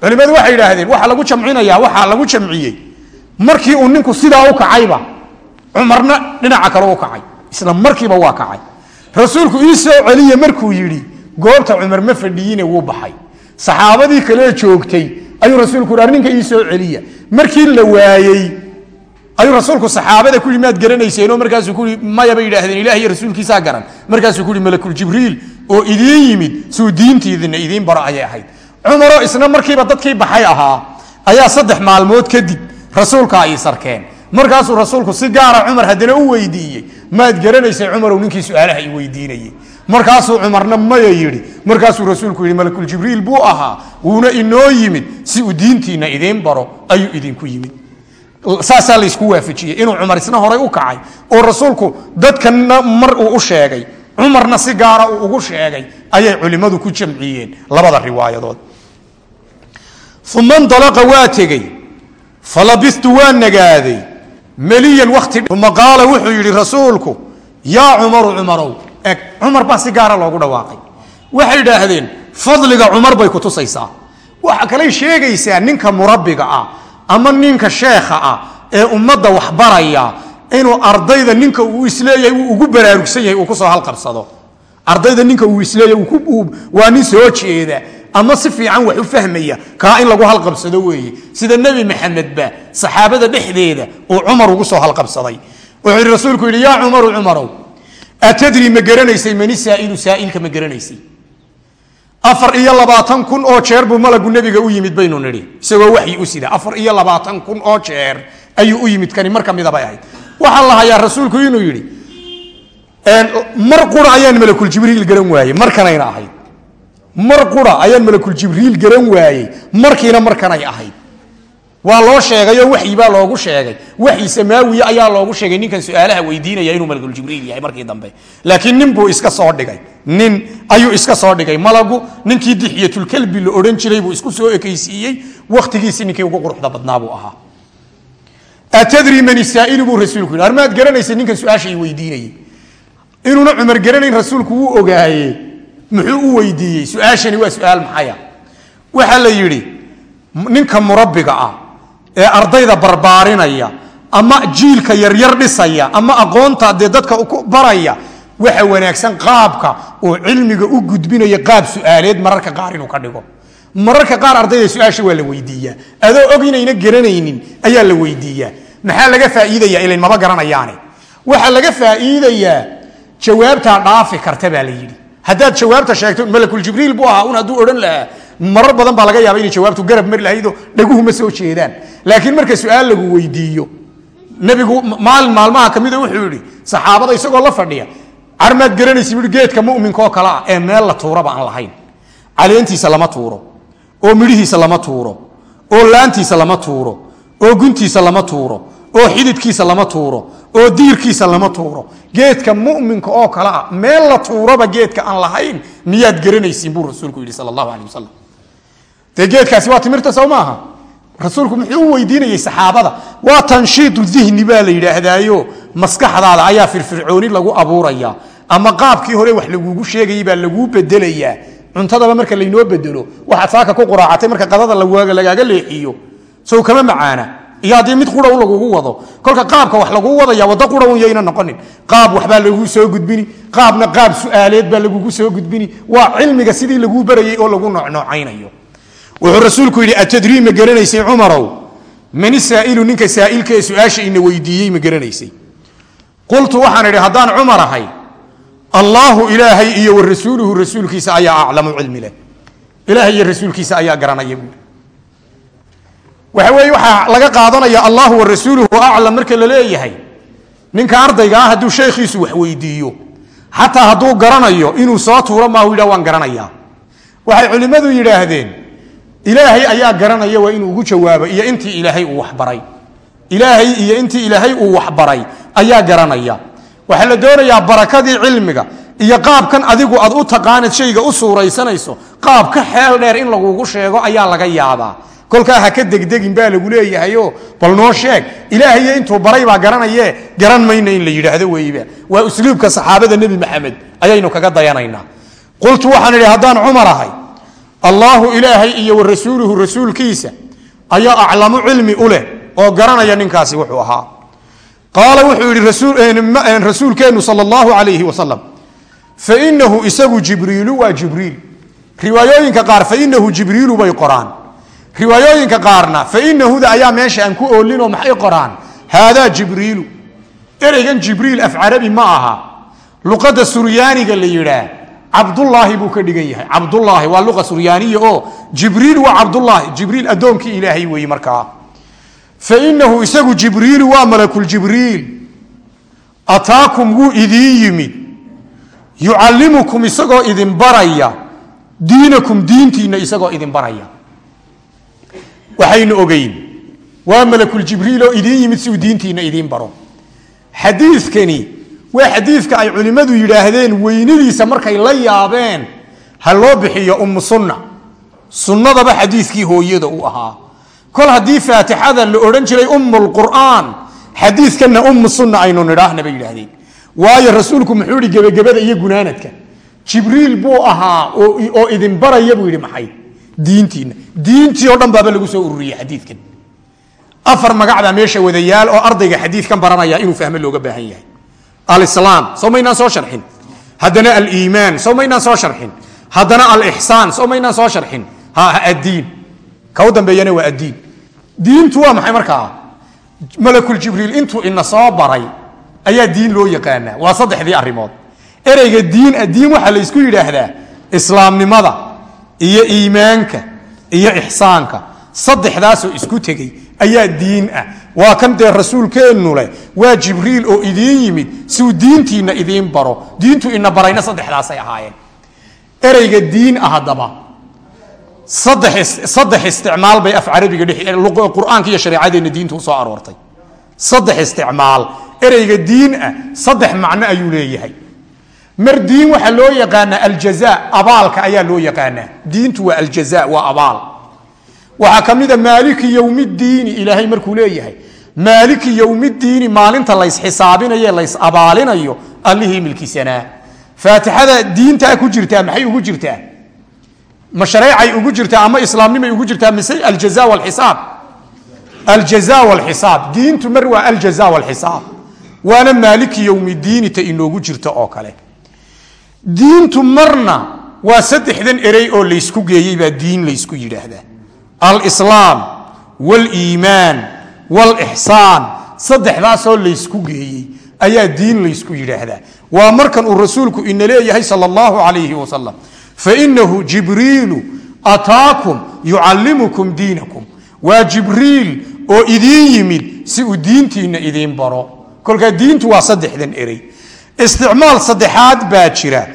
Culimmadu waxay yidhaahdeen waxaa lagu jamcinayaa waxaa lagu jamciyey. Markii uu ninku sidaa u kacayba cumarna dhinaca kale u kacay isla markiiba waa kacay. Rasuulku ii soo celiya markuu yidhi goobta cumar ma fadhiyine wuu baxay. Saxaabadii kale joogtay ayuu rasuulku yidhi ninka ii soo celiya. Markii la waayey ayuu rasuulku saxaabada ku yii maad garanayseenoo markaasuu kuii maya bay yidhaahdeen ilah iyo rasuulkiisaa garan. Markaasuu kuhi malakuljibriil oo idiin yimid suu diintiidina idiin baro ayay ahayd. Cumaroo isna markiiba dadkii baxay ahaa ayaa saddex maalmood kadib rasuulka ay sarkeen. Markaasuu rasuulku si gaara cumar haddana u weydiiyey. Maad garanaysay cumarow ninkii su'aalaha i weydiinayey markaasuu cumarna maya yidhi. Markaasuu rasuulku yidhi malakuljibriil buu ahaa wuuna inoo yimid si uu diintiina idiin baro ayuu idinku yimid saasaa laysku waafajiyey. Inuu cumar isna horay u kacay oo rasuulku dadkana mar uu u sheegay cumarna si gaara uu ugu sheegay ayay culimmadu ku jamciyeen labada riwaayadood uma ndalaqa waa tegey. Falabistu waa nagaaday. Meliyan wakti uma qaala wuxuu yidhi rasuulku yaa cumaru cumarow eg cumar baa si gaara loogu dhawaaqay. Waxay idhaahdeen fadliga cumar bay kutusaysaa waxa kaley sheegaysaa ninka murabbiga ah ama ninka sheekha ah ee ummadda waxbaraya inuu ardayda ninka uu is leeyahay uu ugu baraarugsan yahay uu ku soo halqabsado ardayda ninka uu is leeyahay waa nin soo jeeda ama si fiican wax u fahmaya kaa in lagu halqabsado weeye. Sida nebi maxamedba saxaabada dhexdeeda uu cumar ugu soo halqabsaday. Wuxuu yidhi rasuulku yidhi yaa cumaru cumarow atadri ma garanaysay mani saailu saailka ma garanaysay afar iyo labaatan kun oo jeer buu malagu nebiga u yimid baynu nidhi. Isagoo waxyi u sida. Afar iyo labaatan kun oo jeer ayuu u yimid. Kani mar kamida bay ahayd. Waxaa la rasuulku inuu yidhi mar qura ayaan malakuljibriil garan waayey. Markanayna ahayd. Mar qura ayaan malakuljibriil garan waayey. Markiina markanay ahayd waa loo sheegayoo waxyi baa loogu sheegay. Waxyi samaawiya ayaa loogu sheegay. Ninkan su'aalaha weydiinaya inuu malakuljibriil yahay markii dambe. Laakiin nin buu iska soo dhigay. Nin ayuu iska soo dhigay. Malagu ninkii dixyatulkalbi la odhan jiray buu isku soo ekaysiiyey. Wakhtigiisii ninkii ugu quruxda badnaa buu ahaa. Atadri man isaa'ilu buu rasuulku yidhi armaad garanaysa ninkan su'aasha i weydiinayey inuuna cumar garanayn rasuulku wuu ogaaye? Muxuu u weydiiyey? Su'aashani waa su'aal maxaya? Waxaa la yidhi ninka murabbiga ah ee ardayda barbaarinaya ama jiilka yaryar dhisaya ama aqoonta dee dadka ku baraya waxa wanaagsan qaabka uu cilmiga u gudbinayo qaab su'aaleed mararka qaar inuu ka dhigo. Mararka qaar ardayda su'aasha waa la weydiiyaa. Adoo og inayna garanaynin ayaa la weydiiyaa. Maxaa laga faaiidaya ilan garanayaane. Waxaa laga faaiidayaa jawaabtaa dhaafi karta baa la yidhi. Haddaad jawaabta sheegto malakuljibriil buu ahaa un hadduu odhan lahaa marar badan baa laga yaaba inay jawaabtu garab mari lahaydoo dhaguhu ma soo jeedaan. Laakiin marka su'aal lagu weydiiyo nebigu maalin maalmaha kamida wuxuu yidhi saxaabada isagoo la fadhiya carmaad garanaysa yidhi geedka muminkaoo kale ah ee meel la tuuraba aan lahayn. Caleentiisa lama tuuro oo midhihiisa lama tuuro oo laantiisa lama tuuro oo guntiisa lama tuuro oo xididkiisa lama tuuro oo diirkiisa lama tuuro. Geedka muminka oo kale ah meel la tuuraba geedka aan lahayn miyaad garanaysiin buu rasuulku yidhi sal allahu aleh wasalam dee geedkaasi waa timirta sow maaha? Rasuulku muxuu u weydiinayey saxaabada waa tanshiidu dihni baa la yidhaahdaayo maskaxdaada ayaa firfircooni lagu abuuraya ama qaabkii hore wax lagugu sheegayay baa laguu bedelayaa. Cuntadaba marka laynoo bedelo waxaad saaka ku quraacatay marka qadada lagaaga leexiyo. Sow kama macaana. Iyo haddii mid qura lagugu wado kolka qaabka wax laguu wadaya wado qura yayna noqonin. Qaab waxbaa laguu soo gudbini qaabna qaab su'aaleed baa lagugu soo gudbini. Waa cilmiga sidii laguu barayay oo lagu noocnoocaynayo wuxuu rasuulku yidhi atadrii ma garanaysay cumarow? Mani saailu ninka saailka ee su'aasha ina weydiiyey ma garanaysay. Qultu waxaan idhi haddaan cumar ahay allaahu ilaahay iyo wa rasuulkiisa ayaa aclamu cilmi leh. Ilaahay iyo rasuulkiisa ayaa garanaya. Buui waxa weeye waxaa laga qaadanaya allahu wa aclam marka la leeyahay ninka ardayga ah hadduu sheekhiisu wax weydiiyo xataa hadduu garanayo inuu soo tuuro maahu yidhah waan garanayaa. Waxay culimmadu yidhaahdeen ilaahay ayaa garanaya waa inuu ugu jawaabo iyo intii ilaahay uu waxbaray. Ilaahay iyo intii ilaahay uu waxbaray ayaa garanaya. Waxaa la doonayaa barakadii cilmiga iyo qaabkan adigu aad u taqaanad shayga u suuraysanayso qaab ka xeel dheer in lagugu sheego ayaa laga yaabaa. Kolkaa ha ka degdegin baa lagu leeyahayo bal noo sheeg ilaahayo intuu baray baa garanaye garan mayna in la yidhaahdo weyba waa usluubka saxaabada nebi maxamed ayaynu kaga dayanaynaa. Qultu waxaan idhi haddaan cumar ahay allaahu ilaahay iyo wa rasuuluhu rasuulkiisa ayaa aclamu cilmi u leh oo garanaya ninkaasi wuxuu ahaa. Qaala wuxuu yidhi rasuulkeennu sal allahu alayhi wasalam fainahu isagu jibriilu waa jibriil. Riwaayooyinka qaar fainahu jibriilu bay qoraan. Riwaayooyinka qaarna fainahuda ayaa meesha aan ku oolinoo maxay qoraan? Haadaa jibriilu. Ereygan jibriil af carabi ma aha. Luqadda suryaaniga la yidhaah cabdulaahi buu ka dhigan yahay. Cabdulaahi waa lua suryaaniya oo jibriil waa cabdulaahi jibriil addoonkii ilaahay weeye markaa. Fainahu isagu jibriilu waa malakuljibriil ataakum wuu idiin yimid. Yucallimukum isagoo idin baraya. Diinakum diintiinna isagoo idin baraya. Waxaynu ogeyn. Waa malakuljibriil oo idiin yimid si uu diintiina idiin baro. Xadiikani waa xadiidka ay culimmadu yidhaahdeen weynadiisa markay la yaabeen ha loo bixiyo ummu sunna. Sunnadaba xadiiskii hooyada u ahaa. Kol haddii faatixada la odhan jiray ummulqur'aan xadiikanna ummu sunna aynu nidhaahna bay yidhaahdeen. Waayo rasuulku muxuu yihi gebagabada iyo gunaanadka. Jibriil buu ahaa oo idin baraya buu yidhi maxay? Diintiina diintii oo dhan baaba lagu soo ururiyey xadiikan afar magacbaa meesha wadayaal oo ardayga xadiidkan baranaya inuu fahmo looga baahan yahay alislaam soo maynaan soo sharxin haddana aliimaan soo maynaan soo sharxin haddana alixsaan soo maynaan soo sharxin addiin ka dambeeyana waa addiin diintu waa maxay markaa malakuljibriil intuu ina soo baray. Ayaa diin loo yaqaanaa waa saddexdii arrimood. Ereyga diin diin waxaa la ysku yidhaahdaa islaamnimada iyo iimaanka iyo ixsaanka. Saddexdaasoo isku tegey ayaa diin ah. Waa kan dee rasuulkeennu leh waa jibriil oo idiin yimid siuu diintiina idiin baro. Diintu ina barayna saddexdaasay ahaayeen. Ereyga diin ah haddaba saddex isticmaal bay af carabiga qur'aanka iyo shareecadeenna diintu u soo aroortay. Saddex isticmaal. Ereyga diin ah saddex macno ayuu leeyahay. Mar diin waxaa loo yaqaanaa aljaza abaalka ayaa loo yaqaanaa. Diintu waa aljaza waa abaal waxaa ka maaliki yowmiddiini ilaahay markuu leeyahay. Maaliki yowmiddiini maalinta laysxisaabinayo lays abaalinayo allihii milkisanaa faatixada diintaa ku jirtaa maxay ugu jirtaa ma shareecay ugu jirtaa ama islaamnimay ugu jirtaa mise aljaza wlxisaab aljaza wlxisaab diintu mar waa aljaza wlxisaab waana maaliki yowmidiini ta inoogu jirta oo kale. Diintu marna waa saddexdan erey oo laysku geeyey baa diin laysku yidhaahdaa alslaam waliimaan wlixsaan saddexdaasoo laysku geeyey ayaa diin laysku yidhaahdaa. Waa markan uu rasuulku ina leeyahay sal allahu alayhi wasalam fainahu jibriilu ataakum yucallimukum diinakum. Waa jibriil oo idiin yimid si uu diintiinna idiin baro. Kolkaa diintu waa saddexdan erey isticmaal saddexaad baa jira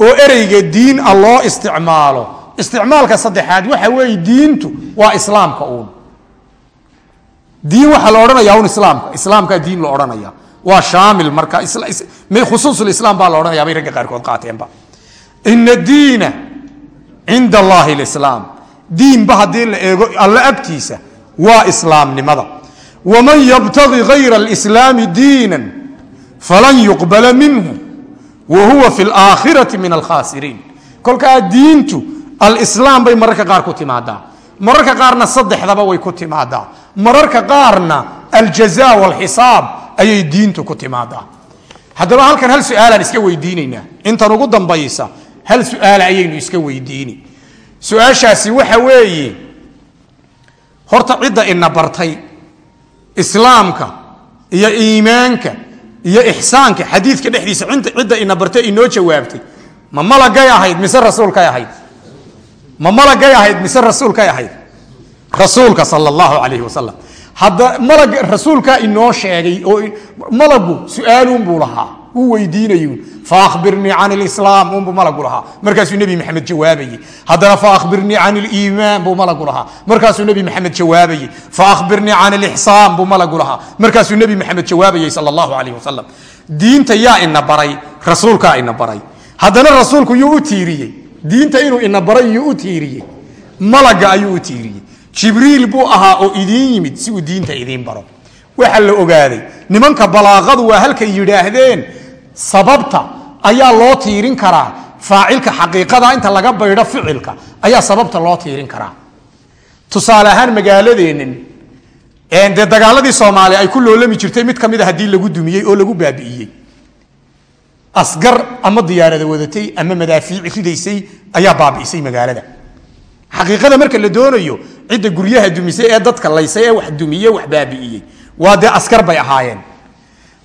oo ereyga diin a loo isticmaalo isticmaalka saddexaad waxa weeye diintu waa islaamka uun. Diin waxaa la odhanaya un islaamka islaamkaa diin la odhanaya waa shaamil marka khusuusulislaam baa la odhanaya bay ragga qaarkood qaateenba ina diina cinda allahi lislaam. Diinba haddii la eego alle agtiisa waa islaamnimada. Waman yabtagi gayra alislaami diinan falan yuqbala minhu wa fi laakhirati min alkhaasiriin kolkaa diintu alislaam bay mararka qaar ku timaadaa mararka qaarna saddexdaba way ku timaadaa mararka qaarna aljaza walxisaab ayay diintu ku timaadaa haddaba halkan hal su'aalaan iska weydiinaynaa intan ugu dambaysa hal su'aala ayaynu iska weydiini. Su'aashaasi waxa weeye horta cidda ina bartay islaamka iyo iimaanka iyo ixsaanka xadiidka dhexdiisa cidda ina bartay inoo jawaabtay. Ma malagay ahayd mise rasuulkay ahayd ma malagay ahayd mise rasuulkay ahayd? Rasuulka sal allahu calayhi wasalam hadda malag rasuulkaa inoo sheegay oo malagu su'aalunbuu lahaa. Uu weydiinayun faahbirnii can lislaam unbuu malagu lahaa. Markaasuu nebi maxamed jawaabayey. Haddana faahbirnii can liimaan buu malagu lahaa. Markaasuu nebi maxamed jawaabayey. Faahbirnii can lixsaan buu malagu lahaa. Markaasuu nebi maxamed jawaabayey sal allahu calayh wasalam diinta yaa ina baray rasuulkaa ina baray. Haddana rasuulku yuu u tiiriyey diinta inuu ina baray yuu u tiiriyey. Malaga ayuu u tiiriyey. Jibriil buu ahaa oo idiin yimid si uu diinta idiin baro. Waxaa la ogaaday nimanka balaaqadu waa halkay yidhaahdeen. Sababta ayaa loo tiirin karaa. Faacilka xaqiiqada inta laga baydho ficilka ayaa sababta loo tiirin karaa. Tusaale ahaan magaaladeennan dee dagaaladii soomaaliya ay ku loolami jirtay mid ka mid a haddii lagu dumiyey oo lagu baabi'iyey asgar ama diyaarada wadatay ama madaafiic ridaysay ayaa baabi'isay magaalada. Xaqiiqada marka la doonayo cidda guryaha dumisay ee dadka laysay ee wax dumiye wax baabi'iyey waa dee askar bay ahaayeen.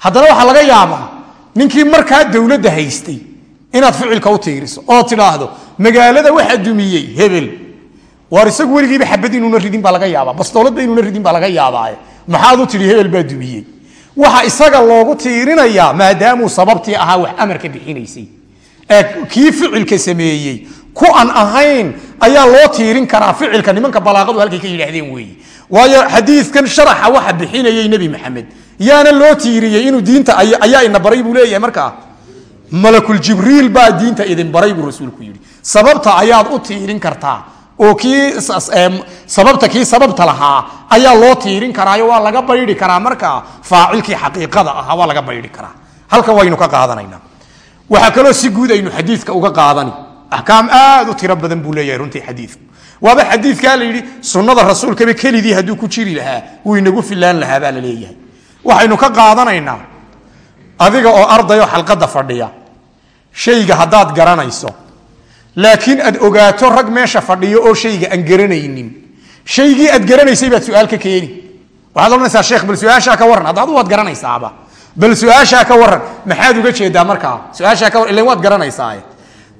Haddana waxaa laga yaabaa ninkii markaa dowladda haystay inaad ficilka u tiiriso oo tidhaahdo magaalada waxa dumiyey hebel. Waar isagu weligiiba xabad inuuna ridin baa laga yaabaa bastooladba inuuna ridin baa laga yaabaa maxaad u tidhi hebel baa dumiyey waxa isaga loogu tiirinayaa maadaamuu sababtii ahaa wax amarka bixinaysay. Ee kii ficilka sameeyey. Ku an ahayn ayaa loo tiirin karaa ficilka nimanka balaaqadu halkay ka yidhaahdeen weeye waayo xadiidkan sharaxa waxa bixinayay nebi maxamed. Yaana loo tiiriyey inuu diinta ayaa ina baray buu leeyahay markaa. Malakuljibriil baa diinta idin baray buu rasuulku yidhi. Sababta ayaad u tiirin kartaa oo kii sababta kii sababta lahaa ayaa loo tiirin karaayo waa laga baydi karaa. Markaa faacilkii xaqiiqada ahaa waa laga baydi karaa. Halkan waynu ka qaadanayna waxaa kaloo si guud aynu xadiidka uga qaadani. Axkaam aad u tiro badan buu leeyahay runtii xadiidku. Waaba xadiidkaa la yidhi sunnada rasuulkaba kelidii hadduu ku jiri lahaa wuu inagu filaan lahaa baa la leeyahay. Waxaynu ka qaadanaynaa. Adiga oo ardayoo xalqadda fadhiya shayga haddaad garanayso laakiin aad ogaato rag meesha fadhiyo oo shayga aan garanaynin. Shaygii aad garanaysay baad su'aal ka keeni. Waxaad odhanaysaa sheekh bal su'aashaa ka warran. Hadda adu waad garanaysaaba bal su'aashaa ka warran. Maxaad uga jeedaa markaa su'aashaa ka warran. Ilan waad garanaysaa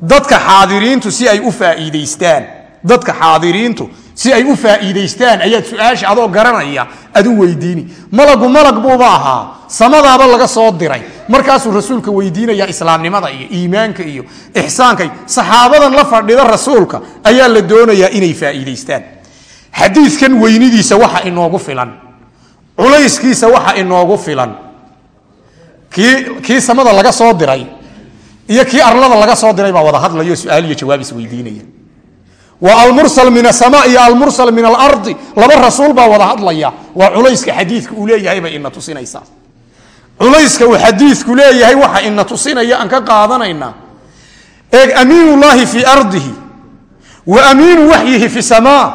dadka xaadiriintu si ay u faa'iidaystaan. Dadka xaadiriintu si ay u faa'iidaystaan ayaad su'aasha adoo garanaya aad u weydiini. Malagu malag buuba ahaa. Samadaaba laga soo diray markaasuu rasuulka weydiinaya islaamnimada iyo iimaanka iyo ixsaanka saxaabadan la fadhida rasuulka ayaa la doonayaa inay faa'iidaystaan. Xadiidkan weynidiisa waxa inoogu filan. Culayskiisa waxa inoogu filan. Kii samada laga soo diray iyo kii arlada laga soo diray baa wada hadlayo su'aal iyo jawaab isweydiinaya waa almursal min asama iyo almursal min alardi laba rasuul baa wada hadlaya waa culayska xadiidka uu leeyahay bay ina tusinaysaa culayska uu xadiidku leeyahay waxa ina tusinaya aan ka qaadanayna. Eeg amiinullaahi fii ardihi wa amiinu waxyihi fi samaa.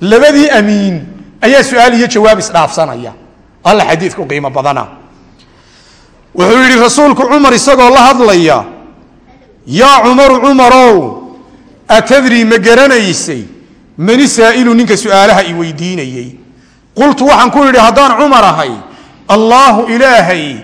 Labadii amiin ayaa su'aal iyo jawaab isdhaafsanaya alla xadiidku qiimo badana. Wuxuu yidhi rasuulku cumar isagoo la hadlaya yaa cumaru cumarow atadrii ma garanaysay? Mani saa'ilu ninka su'aalaha i weydiinayey qultu waxaan ku yidhi haddaan cumar ahay allaahu ilaahay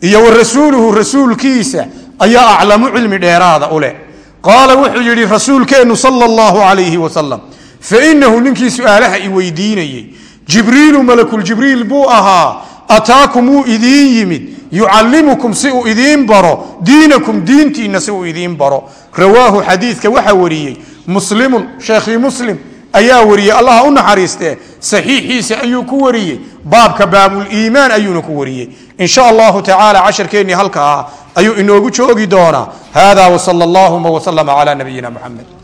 iyo wa rasuuluhu rasuulkiisa ayaa aclamu cilmi dheeraada u leh. Qaala wuxuu yidhi rasuulkeennu sala allahu calayhi wasalam fa inahu ninkii su'aalaha i weydiinayey. Jibriilu malakuljibriil buu ahaa ataakum wuu idiin yimid. Yucallimukum si uu idiin baro diinakum diintiinna si uu idiin baro. Rawaahu xadiidka waxaa wariyey muslimun sheekhii muslim ayaa wariyey. Allaha u naxariistee saxiixiisa ayuu ku wariyey. Baabka baabuliimaan ayuuna ku wariyey. In sha allahu tacaala casharkeennii halkaa ayuu inoogu joogi doonaa. Hada wsala allahuma wslama cala nabiyina muxamed